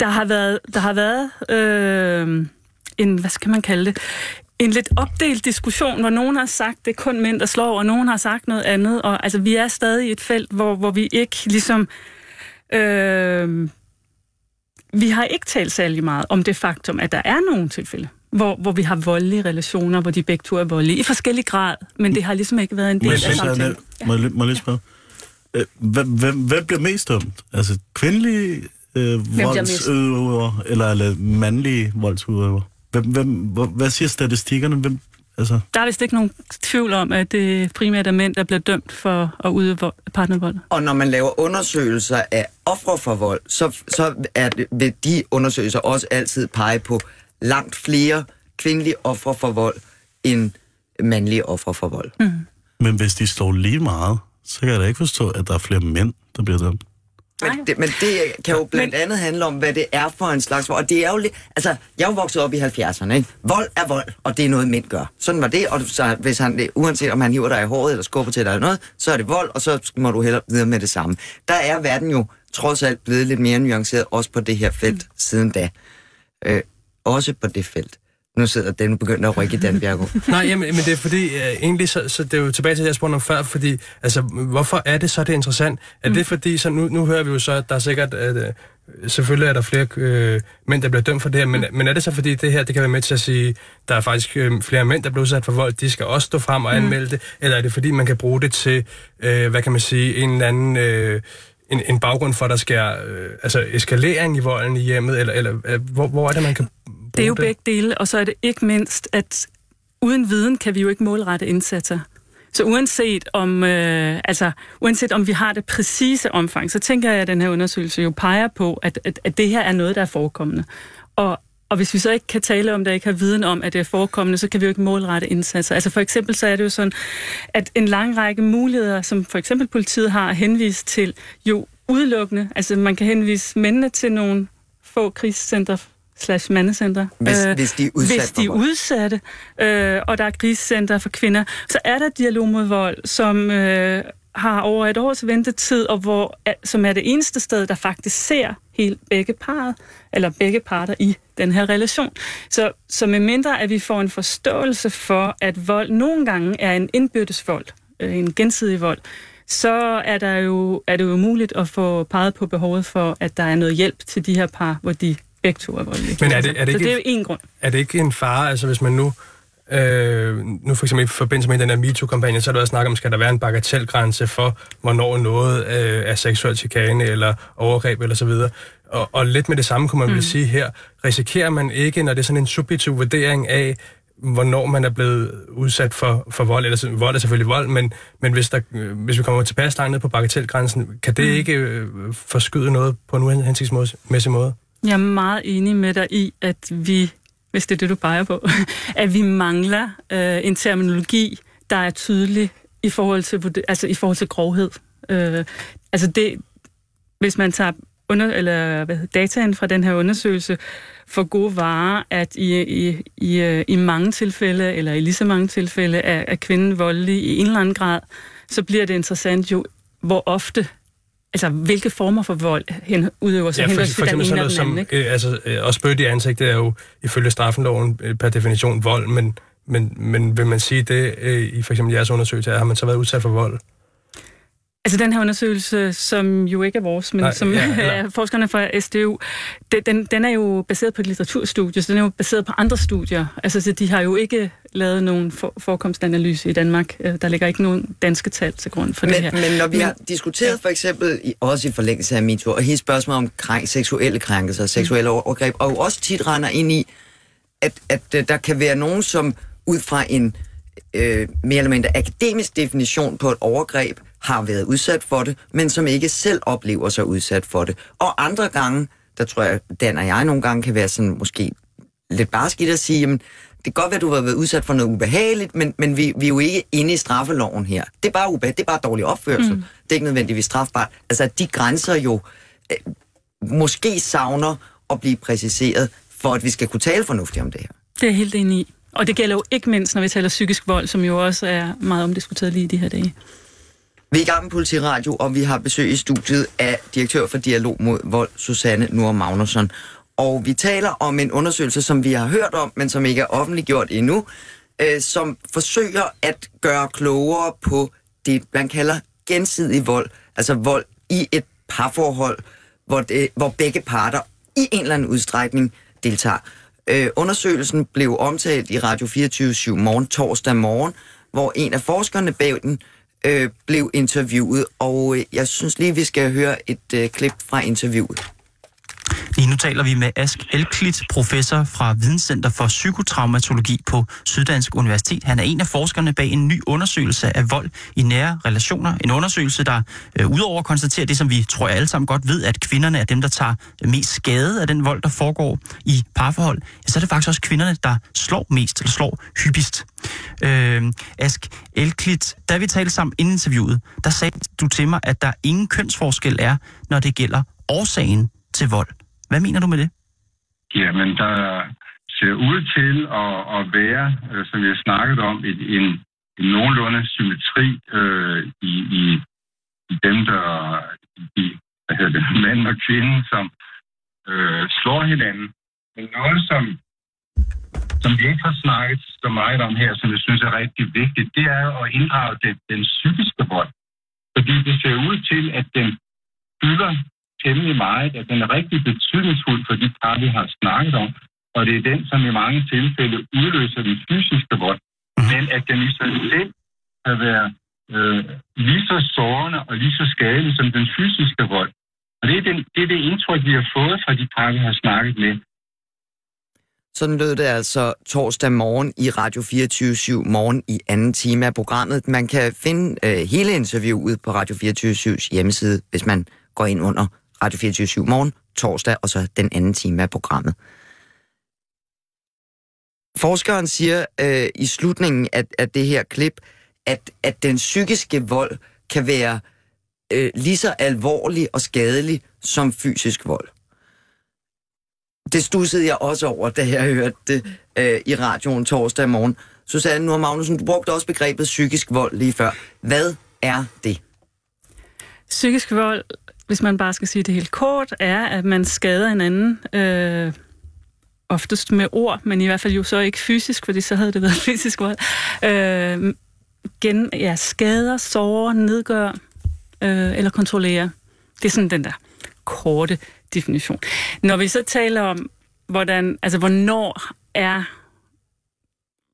der har været, der har været øh, en, hvad skal man kalde det, en lidt opdelt diskussion, hvor nogen har sagt, det er kun mænd, der slår, og nogen har sagt noget andet. Og altså, vi er stadig i et felt, hvor, hvor vi ikke ligesom Øh, vi har ikke talt særlig meget om det faktum, at der er nogle tilfælde, hvor, hvor vi har voldelige relationer, hvor de begge to er voldelige, i forskellig grad, men det har ligesom ikke været en del af samtalen. Må jeg, må jeg lige spørge? Øh, hvem, hvem, hvem bliver mest dømt? Altså kvindelige øh, voldsudøvere, eller, eller mandlige voldsudøvere? Hvem, hvem, hvad siger statistikkerne? Hvem, altså? Der er vist ikke nogen tvivl om, at det primært er mænd, der bliver dømt for at udøve partnervold. Og når man laver undersøgelser af ofre for vold, så, så er det, vil de undersøgelser også altid pege på langt flere kvindelige ofre for vold end mandlige ofre for vold. Mm. Men hvis de slår lige meget, så kan jeg da ikke forstå, at der er flere mænd, der bliver dømt. Men det, men det kan jo blandt andet handle om, hvad det er for en slags vold. Og det er jo lidt... Altså, jeg er jo vokset op i 70'erne, ikke? Vold er vold, og det er noget, mænd gør. Sådan var det, og så, hvis han, uanset om han hiver dig i håret eller skubber til dig eller noget, så er det vold, og så må du hellere videre med det samme. Der er verden jo trods alt blevet lidt mere nuanceret, også på det her felt mm. siden da. Øh, også på det felt. Nu sidder den begyndt at rykke i Dan Bjergo. Nej, jamen, men det er fordi, uh, egentlig, så, så det er jo tilbage til det, jeg spurgte om før, fordi, altså, hvorfor er det så det interessant? Er mm. det fordi, så nu, nu hører vi jo så, at der er sikkert, at, uh, selvfølgelig er der flere uh, mænd, der bliver dømt for det her, men, mm. men er det så fordi, det her, det kan være med til at sige, der er faktisk uh, flere mænd, der bliver udsat for vold, de skal også stå frem og mm. anmelde mm. det, eller er det fordi, man kan bruge det til, uh, hvad kan man sige, en eller anden... Uh, en, en baggrund for, at der sker øh, altså eskalering i volden i hjemmet, eller, eller øh, hvor, hvor er det, man kan det er jo begge dele, og så er det ikke mindst, at uden viden kan vi jo ikke målrette indsatser. Så uanset om, øh, altså, uanset om vi har det præcise omfang, så tænker jeg, at den her undersøgelse jo peger på, at, at, at det her er noget, der er forekommende. Og, og hvis vi så ikke kan tale om det, ikke har viden om, at det er forekommende, så kan vi jo ikke målrette indsatser. Altså for eksempel så er det jo sådan, at en lang række muligheder, som for eksempel politiet har henvist til, jo udelukkende, altså man kan henvise mændene til nogle få krigscenter slash mandecenter. Hvis, øh, hvis de er udsat Hvis de er udsatte, øh, og der er krigscenter for kvinder, så er der dialog mod vold, som øh, har over et års ventetid, og hvor, som er det eneste sted, der faktisk ser helt begge parter, eller begge parter i den her relation. Så, så med mindre, at vi får en forståelse for, at vold nogle gange er en indbyrdes vold, øh, en gensidig vold, så er, der jo, er det jo muligt at få peget på behovet for, at der er noget hjælp til de her par, hvor de begge to er voldelige. Men er det, er det, ikke, så det er en grund. Er det ikke en fare, altså hvis man nu Øh, nu for eksempel i forbindelse med den her MeToo-kampagne, så er der også snak om, skal der være en bagatelgrænse for, hvornår noget øh, er seksuel chikane eller overgreb eller så videre. Og, og lidt med det samme kunne man mm. vel sige her. Risikerer man ikke, når det er sådan en subjektiv vurdering af, hvornår man er blevet udsat for, for vold, eller vold er selvfølgelig vold, men, men hvis, der, øh, hvis vi kommer tilbage langt ned på bagatelgrænsen, kan det mm. ikke øh, forskyde noget på en uhensigtsmæssig måde? Jeg er meget enig med dig i, at vi, hvis det er det, du peger på, at vi mangler øh, en terminologi, der er tydelig i forhold til, altså i forhold til grovhed. Øh, altså det, hvis man tager under, eller hvad hedder, dataen fra den her undersøgelse for gode varer, at i, i, i, øh, i mange tilfælde, eller i lige så mange tilfælde, er, er kvinden voldelig i en eller anden grad, så bliver det interessant jo, hvor ofte altså, hvilke former for vold hen, udøver sig ja, for, for, for eksempel sådan noget som, øh, altså, øh, at spøge i ansigtet er jo ifølge straffeloven øh, per definition vold, men, men, men vil man sige det øh, i for eksempel jeres undersøgelse, har man så været udsat for vold? Altså den her undersøgelse, som jo ikke er vores, men Nej, som ja, er forskerne fra SDU, den, den er jo baseret på et litteraturstudie, så den er jo baseret på andre studier. Altså så de har jo ikke lavet nogen for, forekomstanalyse i Danmark. Øh, der ligger ikke nogen danske tal til grund for men, det her. Men når vi har diskuteret for eksempel, også i forlængelse af MeToo, og hele spørgsmål om krænk, seksuelle krænkelser, seksuelle overgreb, og også tit render ind i, at, at øh, der kan være nogen, som ud fra en øh, mere eller mindre akademisk definition på et overgreb, har været udsat for det, men som ikke selv oplever sig udsat for det. Og andre gange, der tror jeg, Dan og jeg nogle gange kan være sådan måske lidt barskidt at sige, jamen, det kan godt være, at du har været udsat for noget ubehageligt, men, men vi, vi er jo ikke inde i straffeloven her. Det er bare ubehag, det er bare dårlig opførsel. Mm. Det er ikke nødvendigvis strafbart. Altså, de grænser jo øh, måske savner at blive præciseret, for at vi skal kunne tale fornuftigt om det her. Det er helt enig i. Og det gælder jo ikke mindst, når vi taler psykisk vold, som jo også er meget omdiskuteret lige i de her dage. Vi er i gang med Politiradio, og vi har besøg i studiet af direktør for Dialog mod Vold, Susanne Nord Magnusson. Og vi taler om en undersøgelse, som vi har hørt om, men som ikke er offentliggjort endnu, øh, som forsøger at gøre klogere på det, man kalder gensidig vold, altså vold i et parforhold, hvor, det, hvor begge parter i en eller anden udstrækning deltager. Øh, undersøgelsen blev omtalt i Radio 24-7 morgen torsdag morgen, hvor en af forskerne bag den øh, blev interviewet, og øh, jeg synes lige, vi skal høre et øh, klip fra interviewet. Lige nu taler vi med Ask Elklit, professor fra Videnscenter for Psykotraumatologi på Syddansk Universitet. Han er en af forskerne bag en ny undersøgelse af vold i nære relationer. En undersøgelse, der øh, udover konstaterer det, som vi tror jeg alle sammen godt ved, at kvinderne er dem, der tager mest skade af den vold, der foregår i parforhold, ja, så er det faktisk også kvinderne, der slår mest, eller slår hyppigst. Øh, Ask Elklit, da vi talte sammen inden interviewet, der sagde du til mig, at der ingen kønsforskel er, når det gælder årsagen til vold. Hvad mener du med det? Jamen, der ser ud til at, at være, øh, som vi har snakket om, et, en, en nogenlunde symmetri øh, i, i, i dem, der i, hvad hedder det, mand og kvinde, som øh, slår hinanden. Men noget, som, som vi ikke har snakket så meget om her, som jeg synes er rigtig vigtigt, det er at inddrage den, den psykiske vold. Fordi det ser ud til, at den fylder temmelig meget, at den er rigtig betydningsfuld for de par, vi har snakket om, og det er den, som i mange tilfælde udløser den fysiske vold, mhm. men at den i sig selv kan være øh, lige så sårende og lige så skadelig som den fysiske vold. Og det er, den, det er det indtryk, vi har fået fra de par, vi har snakket med. Sådan lød det altså torsdag morgen i Radio 24 morgen i anden time af programmet. Man kan finde øh, hele interviewet på Radio 24 hjemmeside, hvis man går ind under Radio 24 morgen, torsdag, og så den anden time af programmet. Forskeren siger øh, i slutningen af, af det her klip, at, at den psykiske vold kan være øh, lige så alvorlig og skadelig som fysisk vold. Det stussede jeg også over, da jeg hørte det øh, i radioen torsdag morgen. Susanne Nord Magnussen, du brugte også begrebet psykisk vold lige før. Hvad er det? Psykisk vold hvis man bare skal sige det helt kort, er, at man skader en anden, øh, oftest med ord, men i hvert fald jo så ikke fysisk, fordi så havde det været fysisk vold. Øh, gen, ja, skader, sårer, nedgør øh, eller kontrollerer. Det er sådan den der korte definition. Når vi så taler om, hvordan, altså hvornår er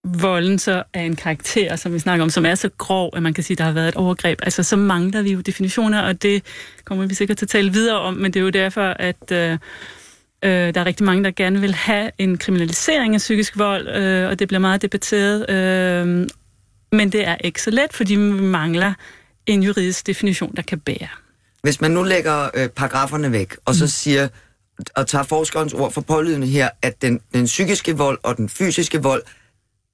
volden så er en karakter, som vi snakker om, som er så grov, at man kan sige, at der har været et overgreb, altså så mangler vi jo definitioner, og det kommer vi sikkert til at tale videre om, men det er jo derfor, at øh, øh, der er rigtig mange, der gerne vil have en kriminalisering af psykisk vold, øh, og det bliver meget debatteret, øh, men det er ikke så let, fordi vi mangler en juridisk definition, der kan bære. Hvis man nu lægger øh, paragraferne væk, og så mm. siger, og tager forskerens ord for pålydende her, at den, den psykiske vold og den fysiske vold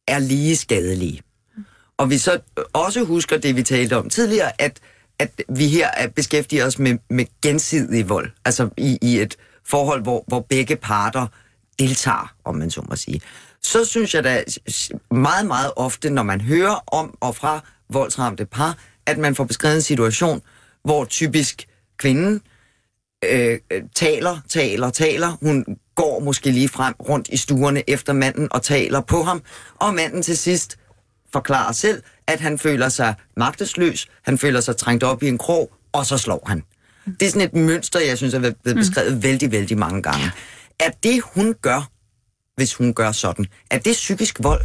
er lige skadelige. Og vi så også husker det, vi talte om tidligere, at, at vi her er beskæftiger os med, med gensidig vold. Altså i, i et forhold, hvor, hvor begge parter deltager, om man så må sige. Så synes jeg da meget, meget ofte, når man hører om og fra voldsramte par, at man får beskrevet en situation, hvor typisk kvinden øh, taler, taler, taler. Hun går måske lige frem rundt i stuerne efter manden og taler på ham, og manden til sidst forklarer selv, at han føler sig magtesløs, han føler sig trængt op i en krog, og så slår han. Det er sådan et mønster, jeg synes er blevet mm. beskrevet mm. vældig, vældig mange gange. Er det, hun gør, hvis hun gør sådan, er det psykisk vold?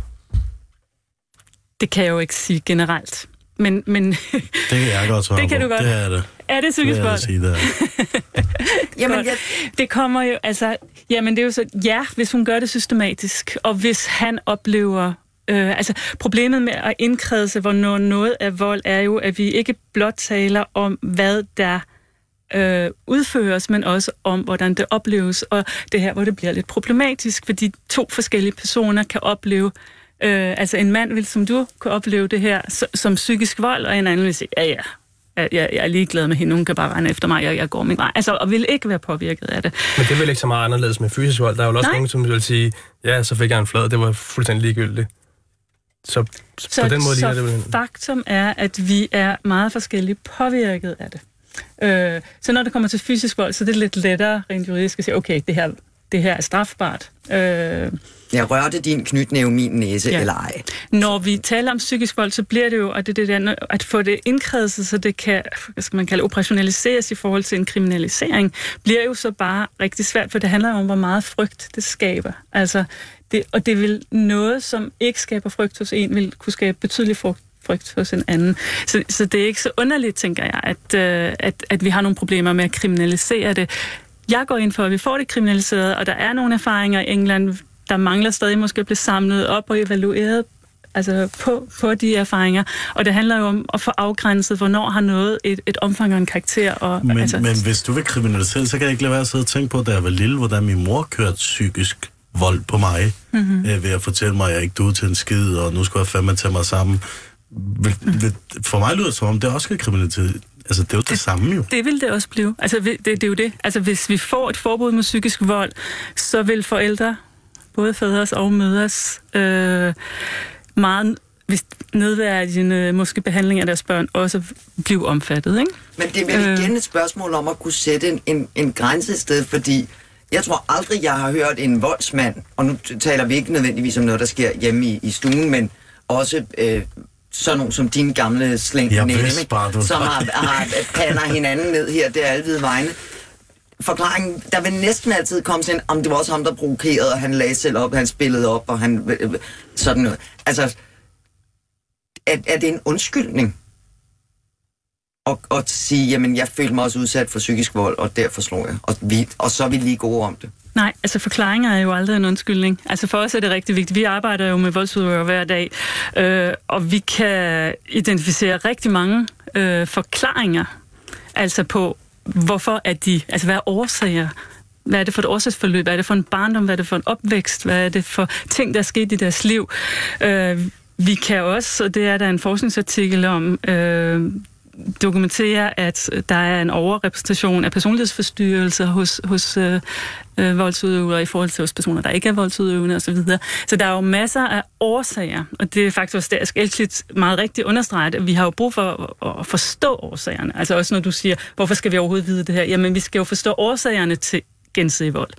Det kan jeg jo ikke sige generelt. Men, men det kan jeg godt svare Det kan du godt. Det er det. Er det psykisk vold? Det er det. jamen, jeg... Det kommer jo, altså, jamen det er jo så, ja, hvis hun gør det systematisk, og hvis han oplever Øh, altså, problemet med at indkredse, hvornår noget er vold, er jo, at vi ikke blot taler om, hvad der øh, udføres, men også om, hvordan det opleves. Og det her, hvor det bliver lidt problematisk, fordi to forskellige personer kan opleve Øh, altså en mand vil, som du, kunne opleve det her som psykisk vold, og en anden vil sige, ja ja, jeg, jeg er ligeglad med hende, hun kan bare rende efter mig, jeg, jeg går min vej. Altså, og vil ikke være påvirket af det. Men det er vel ikke så meget anderledes med fysisk vold. Der er jo også Nej. nogen, som vil sige, ja, så fik jeg en flad, det var fuldstændig ligegyldigt. Så, så på den måde så det faktum er, at vi er meget forskelligt påvirket af det. Øh, så når det kommer til fysisk vold, så er det lidt lettere rent juridisk at sige, okay, det her det her er strafbart. Øh, jeg rørte din knytnæve min næse, ja. eller ej. Når vi taler om psykisk vold, så bliver det jo at, det, det der, at få det indkredset, så det kan, skal man kalde, operationaliseres i forhold til en kriminalisering, bliver jo så bare rigtig svært, for det handler om, hvor meget frygt det skaber. Altså, det, og det vil noget, som ikke skaber frygt hos en, vil kunne skabe betydelig frygt frygt hos en anden. Så, så det er ikke så underligt, tænker jeg, at, øh, at, at vi har nogle problemer med at kriminalisere det. Jeg går ind for, at vi får det kriminaliseret, og der er nogle erfaringer i England, der mangler stadig måske at blive samlet op og evalueret altså på, på de erfaringer. Og det handler jo om at få afgrænset, hvornår har noget et, et omfang og en karakter. Og, men, altså, men hvis du vil kriminalisere, så kan jeg ikke lade være at sidde og tænke på, da jeg var lille, hvordan min mor kørte psykisk vold på mig, mm-hmm. øh, ved at fortælle mig, at jeg ikke duede til en skid, og nu skulle jeg fandme tage mig sammen. For mig lyder det som om, det også skal kriminalitet. Altså, det er jo det, det samme jo. Det vil det også blive. Altså, det, det er jo det. Altså, hvis vi får et forbud mod psykisk vold, så vil forældre, både fædres og mødres, øh, meget hvis nedværdigende måske behandling af deres børn også blive omfattet, ikke? Men det er vel øh. igen et spørgsmål om at kunne sætte en, en, en grænse et sted, fordi jeg tror aldrig, jeg har hørt en voldsmand, og nu taler vi ikke nødvendigvis om noget, der sker hjemme i, i stuen, men også øh, sådan nogle som din gamle slæng som har, har pander hinanden ned her, det er alle vegne. Forklaringen, der vil næsten altid komme sådan, om det var også ham, der provokerede, og han lagde selv op, han spillede op, og han øh, sådan noget. Altså, er, er det en undskyldning? Og, og sige, jamen, jeg følte mig også udsat for psykisk vold, og derfor slår jeg. Og, vi, og så er vi lige gode om det. Nej, altså forklaringer er jo aldrig en undskyldning. Altså for os er det rigtig vigtigt. Vi arbejder jo med voldsudøvere hver dag, øh, og vi kan identificere rigtig mange øh, forklaringer, altså på, hvorfor er de, altså hvad er årsager, hvad er det for et årsagsforløb, hvad er det for en barndom, hvad er det for en opvækst, hvad er det for ting, der er sket i deres liv. Øh, vi kan også, og det er der en forskningsartikel om, øh, dokumentere, at der er en overrepræsentation af personlighedsforstyrrelser hos, hos øh, øh, voldsudøvere i forhold til hos personer, der ikke er voldsudøvende osv. Så, så der er jo masser af årsager, og det er faktisk også der, Elklit meget rigtigt understreget, at vi har jo brug for at, at forstå årsagerne. Altså også når du siger, hvorfor skal vi overhovedet vide det her? Jamen, vi skal jo forstå årsagerne til gensidig vold.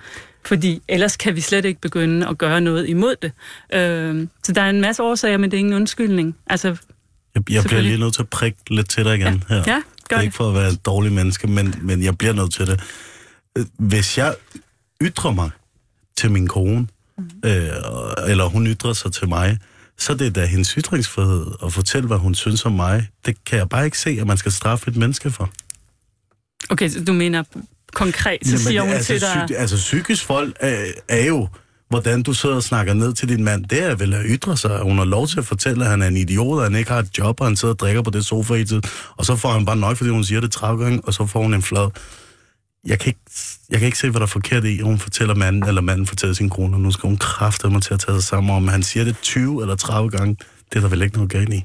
Fordi ellers kan vi slet ikke begynde at gøre noget imod det. Øh, så der er en masse årsager, men det er ingen undskyldning. Altså, jeg, jeg bliver lige nødt til at prikke lidt til dig igen ja. her. Ja, det er ikke for at være et dårligt menneske, men, men jeg bliver nødt til det. Hvis jeg ytrer mig til min kone, mm. øh, eller hun ytrer sig til mig, så det er da hendes ytringsfrihed at fortælle, hvad hun synes om mig. Det kan jeg bare ikke se, at man skal straffe et menneske for. Okay, så du mener konkret, så Jamen, siger hun altså, til dig... Altså, psykisk vold er, er jo hvordan du sidder og snakker ned til din mand, det er vel at ytre sig. Hun har lov til at fortælle, at han er en idiot, og han ikke har et job, og han sidder og drikker på det sofa i tid. Og så får han bare nok, fordi hun siger det 30 gange, og så får hun en flad. Jeg kan, ikke, jeg kan ikke se, hvad der er forkert i, hun fortæller manden, eller manden fortæller sin kone, og nu skal hun kræfte mig til at tage sig sammen, om han siger det 20 eller 30 gange. Det er der vel ikke noget galt i.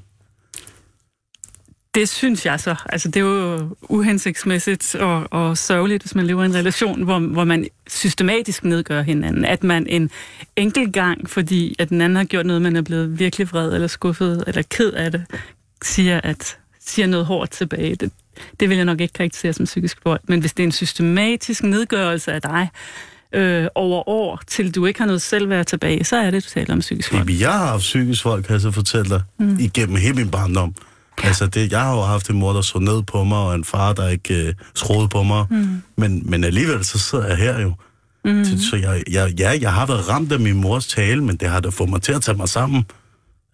Det synes jeg så. Altså, det er jo uhensigtsmæssigt og, og sørgeligt, hvis man lever i en relation, hvor, hvor man systematisk nedgør hinanden. At man en enkelt gang, fordi at den anden har gjort noget, man er blevet virkelig vred eller skuffet eller ked af det, siger, at, siger noget hårdt tilbage. Det, det vil jeg nok ikke karakterisere som psykisk vold. Men hvis det er en systematisk nedgørelse af dig, øh, over år, til du ikke har noget selvværd tilbage, så er det, du taler om psykisk vold. Jeg har haft psykisk vold, kan jeg så fortælle dig, mm. igennem hele min barndom. Altså, det, jeg har jo haft en mor, der så ned på mig, og en far, der ikke øh, skroede på mig. Mm. Men, men alligevel, så sidder jeg her jo. Mm. Så, så jeg, jeg, ja, jeg har været ramt af min mors tale, men det har da fået mig til at tage mig sammen.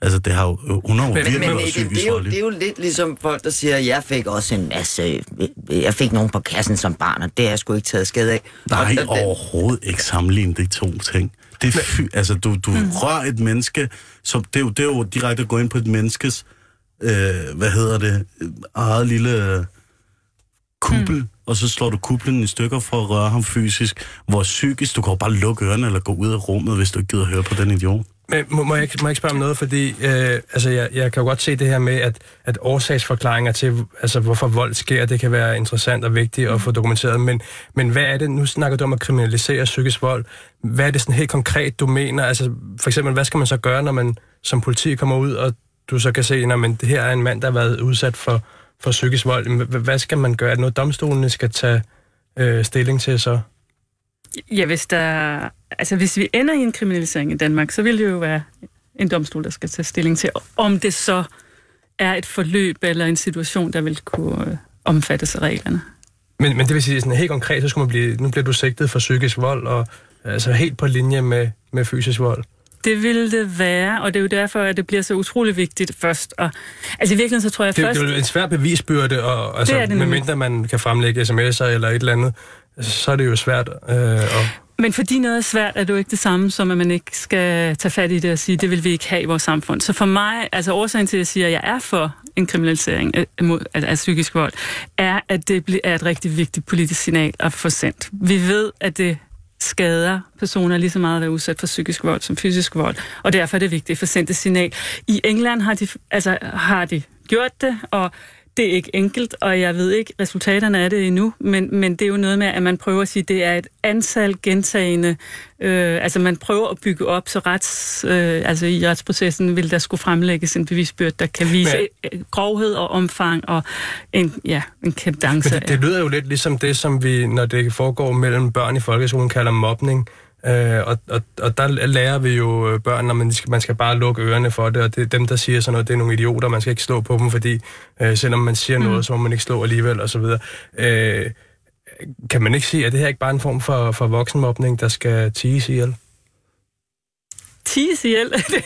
Altså, det har jo, hun har jo virkelig men, men, ikke, det, er jo, det er jo lidt ligesom folk, der siger, at jeg fik også en masse... Jeg fik nogen på kassen som barn, og det er jeg sgu ikke taget skade af. Nej, og, overhovedet ikke sammenligne de to ting. Det er fy, altså, du, du mm. rører et menneske, som, det, er jo, det er jo direkte at gå ind på et menneskes øh, hvad hedder det, eget lille øh, kuppel, mm. og så slår du kuplen i stykker for at røre ham fysisk, hvor psykisk, du kan jo bare lukke ørerne eller gå ud af rummet, hvis du ikke gider at høre på den idiot. Men må, må, jeg, må jeg ikke spørge om noget, fordi øh, altså, jeg, jeg kan jo godt se det her med, at, at årsagsforklaringer til, altså, hvorfor vold sker, det kan være interessant og vigtigt at få dokumenteret, men, men hvad er det, nu snakker du om at kriminalisere psykisk vold, hvad er det sådan helt konkret, du mener? Altså, for eksempel, hvad skal man så gøre, når man som politi kommer ud og du så kan se, at det her er en mand, der har været udsat for, for psykisk vold. Hvad skal man gøre? Er det noget, domstolene skal tage øh, stilling til så? Ja, hvis der... Altså, hvis vi ender i en kriminalisering i Danmark, så vil det jo være en domstol, der skal tage stilling til, om det så er et forløb eller en situation, der vil kunne øh, omfattes af reglerne. Men, men det vil sige, sådan helt konkret, så skulle man blive, nu bliver du sigtet for psykisk vold, og altså helt på linje med, med fysisk vold. Det vil det være, og det er jo derfor, at det bliver så utrolig vigtigt først. Og, altså i virkeligheden, så tror jeg det, først... Det er jo en svær bevisbyrde, og, altså, det det medmindre man kan fremlægge sms'er eller et eller andet, altså, så er det jo svært øh, at... Men fordi noget er svært, er det jo ikke det samme, som at man ikke skal tage fat i det og sige, det vil vi ikke have i vores samfund. Så for mig, altså årsagen til, at jeg siger, at jeg er for en kriminalisering af, af psykisk vold, er, at det er et rigtig vigtigt politisk signal at få sendt. Vi ved, at det skader personer lige så meget at være udsat for psykisk vold som fysisk vold, og derfor er det vigtigt at få sendt et signal. I England har de, altså, har de gjort det, og det er ikke enkelt, og jeg ved ikke resultaterne af det endnu, men, men det er jo noget med, at man prøver at sige, at det er et antal gentagende, øh, altså man prøver at bygge op, så rets, øh, altså i retsprocessen vil der skulle fremlægges en bevisbyrd, der kan vise men, grovhed og omfang og en, ja, en kadence. Det, det lyder jo lidt ligesom det, som vi, når det foregår mellem børn i folkeskolen, kalder mobning. Øh, og, og, og der lærer vi jo øh, børn, at man skal, man skal bare lukke ørerne for det, og det, dem, der siger sådan noget, det er nogle idioter, man skal ikke slå på dem, fordi øh, selvom man siger mm. noget, så må man ikke slå alligevel, og så videre. Øh, kan man ikke sige, at det her ikke bare en form for, for voksenmobning, der skal tiges ihjel? Tiges ihjel? det,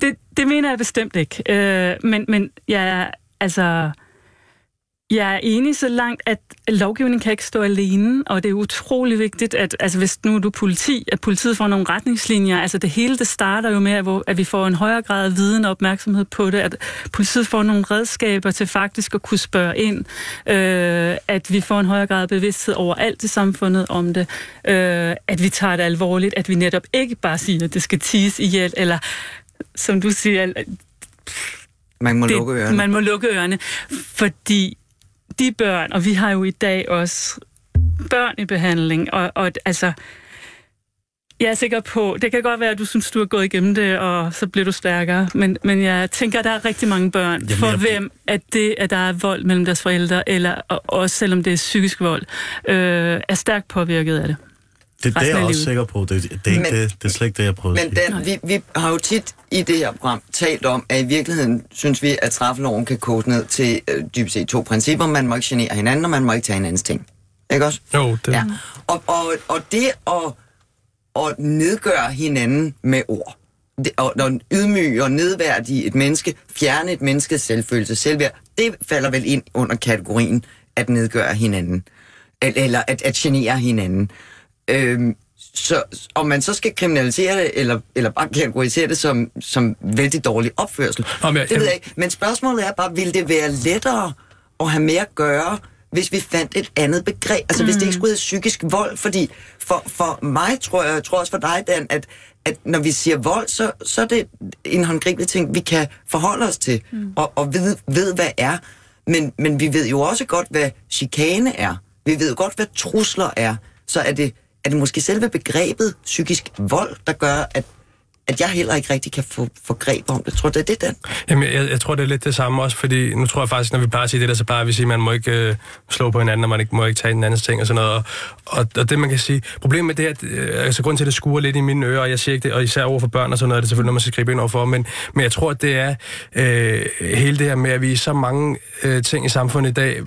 det, det mener jeg bestemt ikke. Øh, men, men ja, altså jeg er enig så langt, at lovgivningen kan ikke stå alene, og det er utrolig vigtigt, at altså hvis nu er du politi, at politiet får nogle retningslinjer. Altså det hele, det starter jo med, at vi får en højere grad af viden og opmærksomhed på det, at politiet får nogle redskaber til faktisk at kunne spørge ind, øh, at vi får en højere grad af bevidsthed over alt i samfundet om det, øh, at vi tager det alvorligt, at vi netop ikke bare siger, at det skal ties ihjel, eller som du siger, man må det, lukke ørerne. Man må lukke ørerne, fordi de børn, og vi har jo i dag også børn i behandling, og, og altså, jeg er sikker på, det kan godt være, at du synes, du har gået igennem det, og så bliver du stærkere, men, men jeg tænker, at der er rigtig mange børn, Jamen, for jeg... hvem at det, at der er vold mellem deres forældre, eller også selvom det er psykisk vold, øh, er stærkt påvirket af det. Det, det er jeg også sikker på. Det, det, er ikke men, det, det er slet ikke det, jeg prøver men at sige. Den, vi, vi har jo tit i det her program talt om, at i virkeligheden synes vi, at straffeloven kan koge ned til øh, dybest set to principper. Man må ikke genere hinanden, og man må ikke tage hinandens ting. Ikke også? Jo, det... Ja. Og, og, og det at, at nedgøre hinanden med ord, det, og, og ydmyge og nedværdige et menneske, fjerne et menneskes selvfølelse, selvværd, det falder vel ind under kategorien at nedgøre hinanden. Eller at, at genere hinanden. Øhm, så om man så skal kriminalisere det, eller, eller bare kategorisere det som, som vældig dårlig opførsel, Jamen, jeg, det ved jeg ikke. Men spørgsmålet er bare, vil det være lettere at have mere at gøre, hvis vi fandt et andet begreb? Altså mm. hvis det ikke mm. skulle hedde psykisk vold, fordi for, for mig tror jeg, jeg tror også for dig, Dan, at, at når vi siger vold, så, så er det en håndgribelig ting, vi kan forholde os til, mm. og, og ved, ved, hvad er. Men, men vi ved jo også godt, hvad chikane er. Vi ved godt, hvad trusler er. Så er det er det måske selve begrebet psykisk vold, der gør, at at jeg heller ikke rigtig kan få, få greb om det. Tror du, det er det, Dan? Jamen, jeg, jeg tror, det er lidt det samme også, fordi nu tror jeg faktisk, når vi plejer at sige det der, så plejer vi at sige, at man må ikke øh, slå på hinanden, og man ikke, må ikke tage hinandens ting og sådan noget. Og, og, og det, man kan sige, problemet med det her, at, øh, altså grund til, at det skuer lidt i mine ører, og jeg siger ikke det, og især over for børn og sådan noget, er det selvfølgelig noget, man skal gribe ind overfor, men, men jeg tror, at det er øh, hele det her med, at vi er så mange øh, ting i samfundet i dag,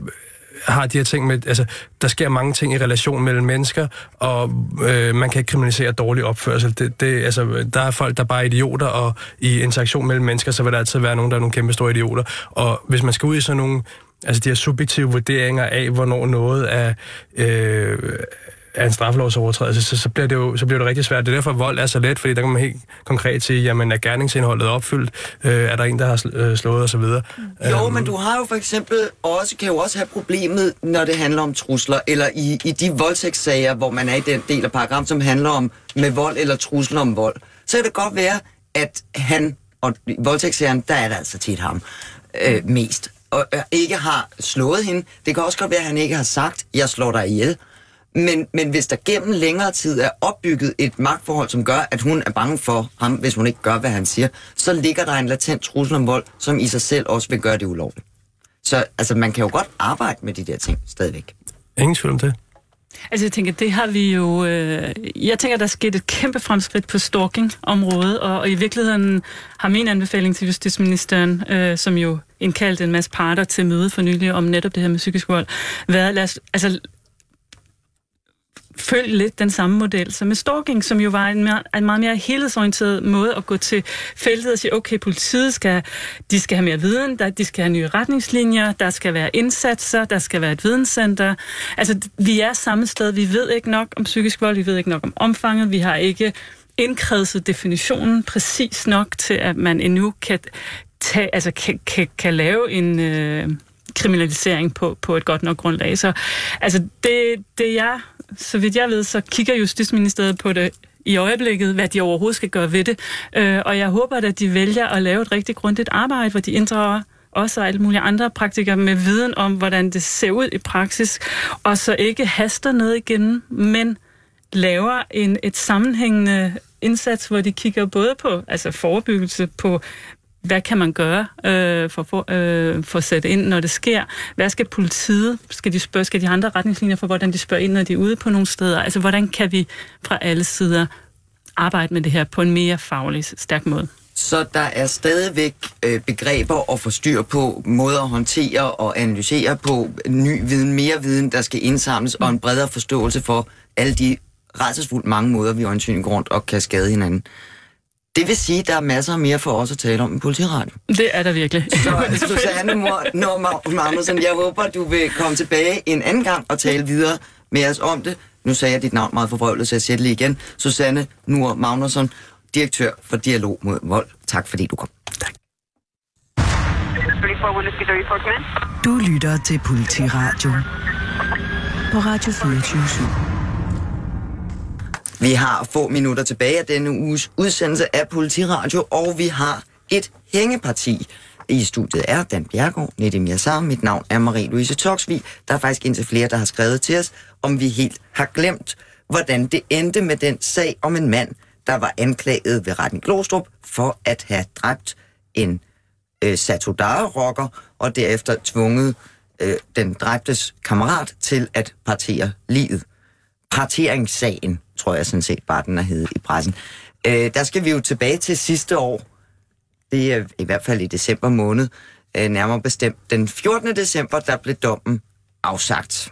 har de her ting med, altså, der sker mange ting i relation mellem mennesker, og øh, man kan ikke kriminalisere dårlig opførsel. Det, det, altså, der er folk, der bare er idioter, og i interaktion mellem mennesker, så vil der altid være nogen, der er nogle kæmpe store idioter. Og hvis man skal ud i sådan nogle altså de her subjektive vurderinger af, hvornår noget er, øh, af en straffelovsovertrædelse, så, så, bliver det jo så bliver det rigtig svært. Det er derfor, at vold er så let, fordi der kan man helt konkret sige, jamen er gerningsindholdet opfyldt? Øh, er der en, der har øh, slået osv.? Jo, um, men du har jo for eksempel også, kan jo også have problemet, når det handler om trusler, eller i, i de voldtægtssager, hvor man er i den del af paragrafen, som handler om med vold eller trusler om vold. Så kan det godt være, at han, og i der er det altså tit ham, øh, mest, og øh, ikke har slået hende. Det kan også godt være, at han ikke har sagt, jeg slår dig ihjel. Men, men hvis der gennem længere tid er opbygget et magtforhold, som gør, at hun er bange for ham, hvis hun ikke gør, hvad han siger, så ligger der en latent trussel om vold, som i sig selv også vil gøre det ulovligt. Så altså, man kan jo godt arbejde med de der ting stadigvæk. Ingen tvivl om det. Altså jeg tænker, det har vi jo... Øh, jeg tænker, der er sket et kæmpe fremskridt på stalking-området, og, og i virkeligheden har min anbefaling til justitsministeren, øh, som jo indkaldte en masse parter til møde for nylig om netop det her med psykisk vold, været, lad os, altså, følg lidt den samme model som med stalking, som jo var en, mere, en meget mere helhedsorienteret måde at gå til feltet og sige, okay, politiet skal, de skal have mere viden, der, de skal have nye retningslinjer, der skal være indsatser, der skal være et videnscenter. Altså, vi er samme sted, vi ved ikke nok om psykisk vold, vi ved ikke nok om omfanget, vi har ikke indkredset definitionen præcis nok til, at man endnu kan, tage, altså kan, kan, kan lave en... Øh, kriminalisering på, på et godt nok grundlag. Så altså, det, det jeg så vidt jeg ved, så kigger Justitsministeriet på det i øjeblikket, hvad de overhovedet skal gøre ved det. Øh, og jeg håber, at de vælger at lave et rigtig grundigt arbejde, hvor de inddrager også alle mulige andre praktikere med viden om, hvordan det ser ud i praksis, og så ikke haster noget igen, men laver en, et sammenhængende indsats, hvor de kigger både på altså forebyggelse, på hvad kan man gøre øh, for, for, øh, for at sætte ind, når det sker? Hvad skal politiet, skal de spørge, skal de andre retningslinjer for, hvordan de spørger ind, når de er ude på nogle steder? Altså, hvordan kan vi fra alle sider arbejde med det her på en mere faglig, stærk måde? Så der er stadigvæk øh, begreber at få styr på, måder at håndtere og analysere på, ny viden, mere viden, der skal indsamles, mm. og en bredere forståelse for alle de rædselsfuldt mange måder, vi øjensynligt rundt og kan skade hinanden. Det vil sige, at der er masser mere for os at tale om i politiradio. Det er der virkelig. Så Susanne Nord Magnussen, jeg håber, du vil komme tilbage en anden gang og tale videre med os om det. Nu sagde jeg dit navn meget forvrøvlet, så jeg siger det lige igen. Susanne Nord Magnusson, direktør for Dialog mod Vold. Tak fordi du kom. Tak. Du lytter til Politiradio på Radio 24 vi har få minutter tilbage af denne uges udsendelse af Politiradio, og vi har et hængeparti. I studiet er Dan Bjergård, Nedim Yassar, mit navn er Marie-Louise Toksvig. Der er faktisk indtil flere, der har skrevet til os, om vi helt har glemt, hvordan det endte med den sag om en mand, der var anklaget ved retten Glostrup for at have dræbt en øh, Satudara-rocker, og derefter tvunget øh, den dræbtes kammerat til at partere livet. Parteringssagen tror jeg sådan set bare, den er hed i pressen. Øh, der skal vi jo tilbage til sidste år. Det er i hvert fald i december måned. Øh, nærmere bestemt den 14. december, der blev dommen afsagt.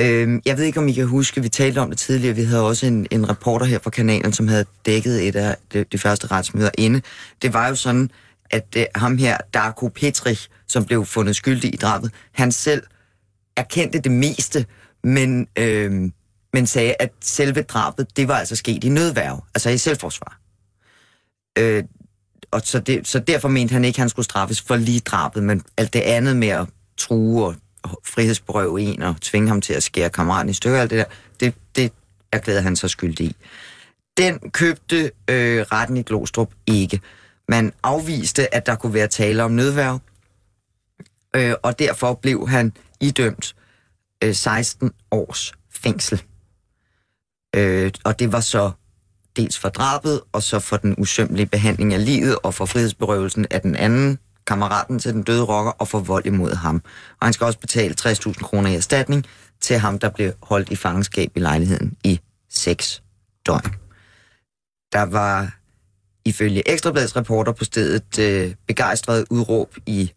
Øh, jeg ved ikke, om I kan huske, vi talte om det tidligere. Vi havde også en, en reporter her fra kanalen, som havde dækket et af de, de første retsmøder inde. Det var jo sådan, at øh, ham her, Darko Petrich, som blev fundet skyldig i drabet, han selv erkendte det meste, men øh, men sagde, at selve drabet, det var altså sket i nødværv, altså i selvforsvar. Øh, og så, det, så derfor mente han ikke, at han skulle straffes for lige drabet, men alt det andet med at true og frihedsberøve en og tvinge ham til at skære kammeraten i stykker, alt det der, det, det erklærede han sig skyldig i. Den købte øh, retten i Glostrup ikke. Man afviste, at der kunne være tale om nødværv, øh, og derfor blev han idømt øh, 16 års fængsel. Øh, og det var så dels for drabet, og så for den usømmelige behandling af livet, og for frihedsberøvelsen af den anden, kammeraten til den døde rocker, og for vold imod ham. Og han skal også betale 60.000 kroner i erstatning til ham, der blev holdt i fangenskab i lejligheden i 6 døgn. Der var ifølge Ekstrabladets reporter på stedet øh, begejstret udråb i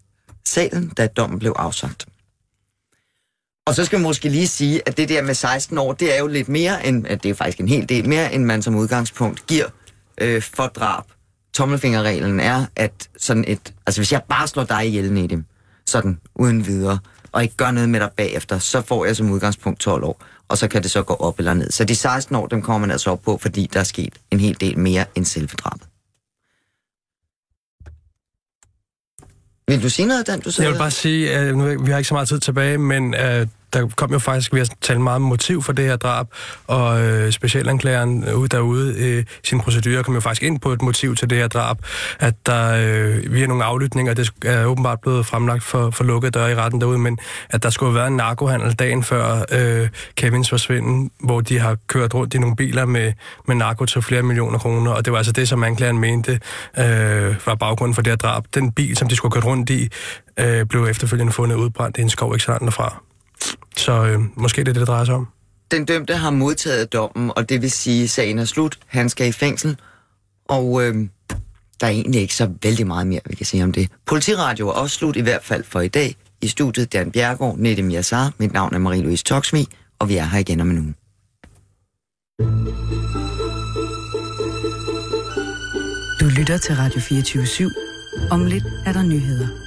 salen, da dommen blev afsagt. Og så skal man måske lige sige, at det der med 16 år, det er jo lidt mere end, det er faktisk en hel del mere, end man som udgangspunkt giver øh, for drab. Tommelfingerreglen er, at sådan et, altså hvis jeg bare slår dig ihjel i dem, sådan uden videre, og ikke gør noget med dig bagefter, så får jeg som udgangspunkt 12 år, og så kan det så gå op eller ned. Så de 16 år, dem kommer man altså op på, fordi der er sket en hel del mere end selve drabet. Vil du sige noget, Dan? Du jeg vil bare sige, at nu, vi har ikke så meget tid tilbage, men uh, der kom jo faktisk, vi har talt meget om motiv for det her drab, og øh, specialanklageren ude derude i øh, sin procedure kom jo faktisk ind på et motiv til det her drab, at der øh, via nogle aflytninger, det er åbenbart blevet fremlagt for, for lukkede døre i retten derude, men at der skulle have været en narkohandel dagen før øh, Kevins forsvinden, hvor de har kørt rundt i nogle biler med, med narko til flere millioner kroner, og det var altså det, som anklageren mente øh, var baggrunden for det her drab. Den bil, som de skulle have kørt rundt i, øh, blev efterfølgende fundet udbrændt i en skov ikke så langt derfra. Så øh, måske det er det, det drejer sig om. Den dømte har modtaget dommen, og det vil sige, at sagen er slut. Han skal i fængsel, og øh, der er egentlig ikke så vældig meget mere, vi kan sige om det. Politiradio er også slut, i hvert fald for i dag. I studiet Dan Bjergård, Nedim Yassar, mit navn er Marie-Louise Toksmi, og vi er her igen om en uge. Du lytter til Radio 24 /7. Om lidt er der nyheder.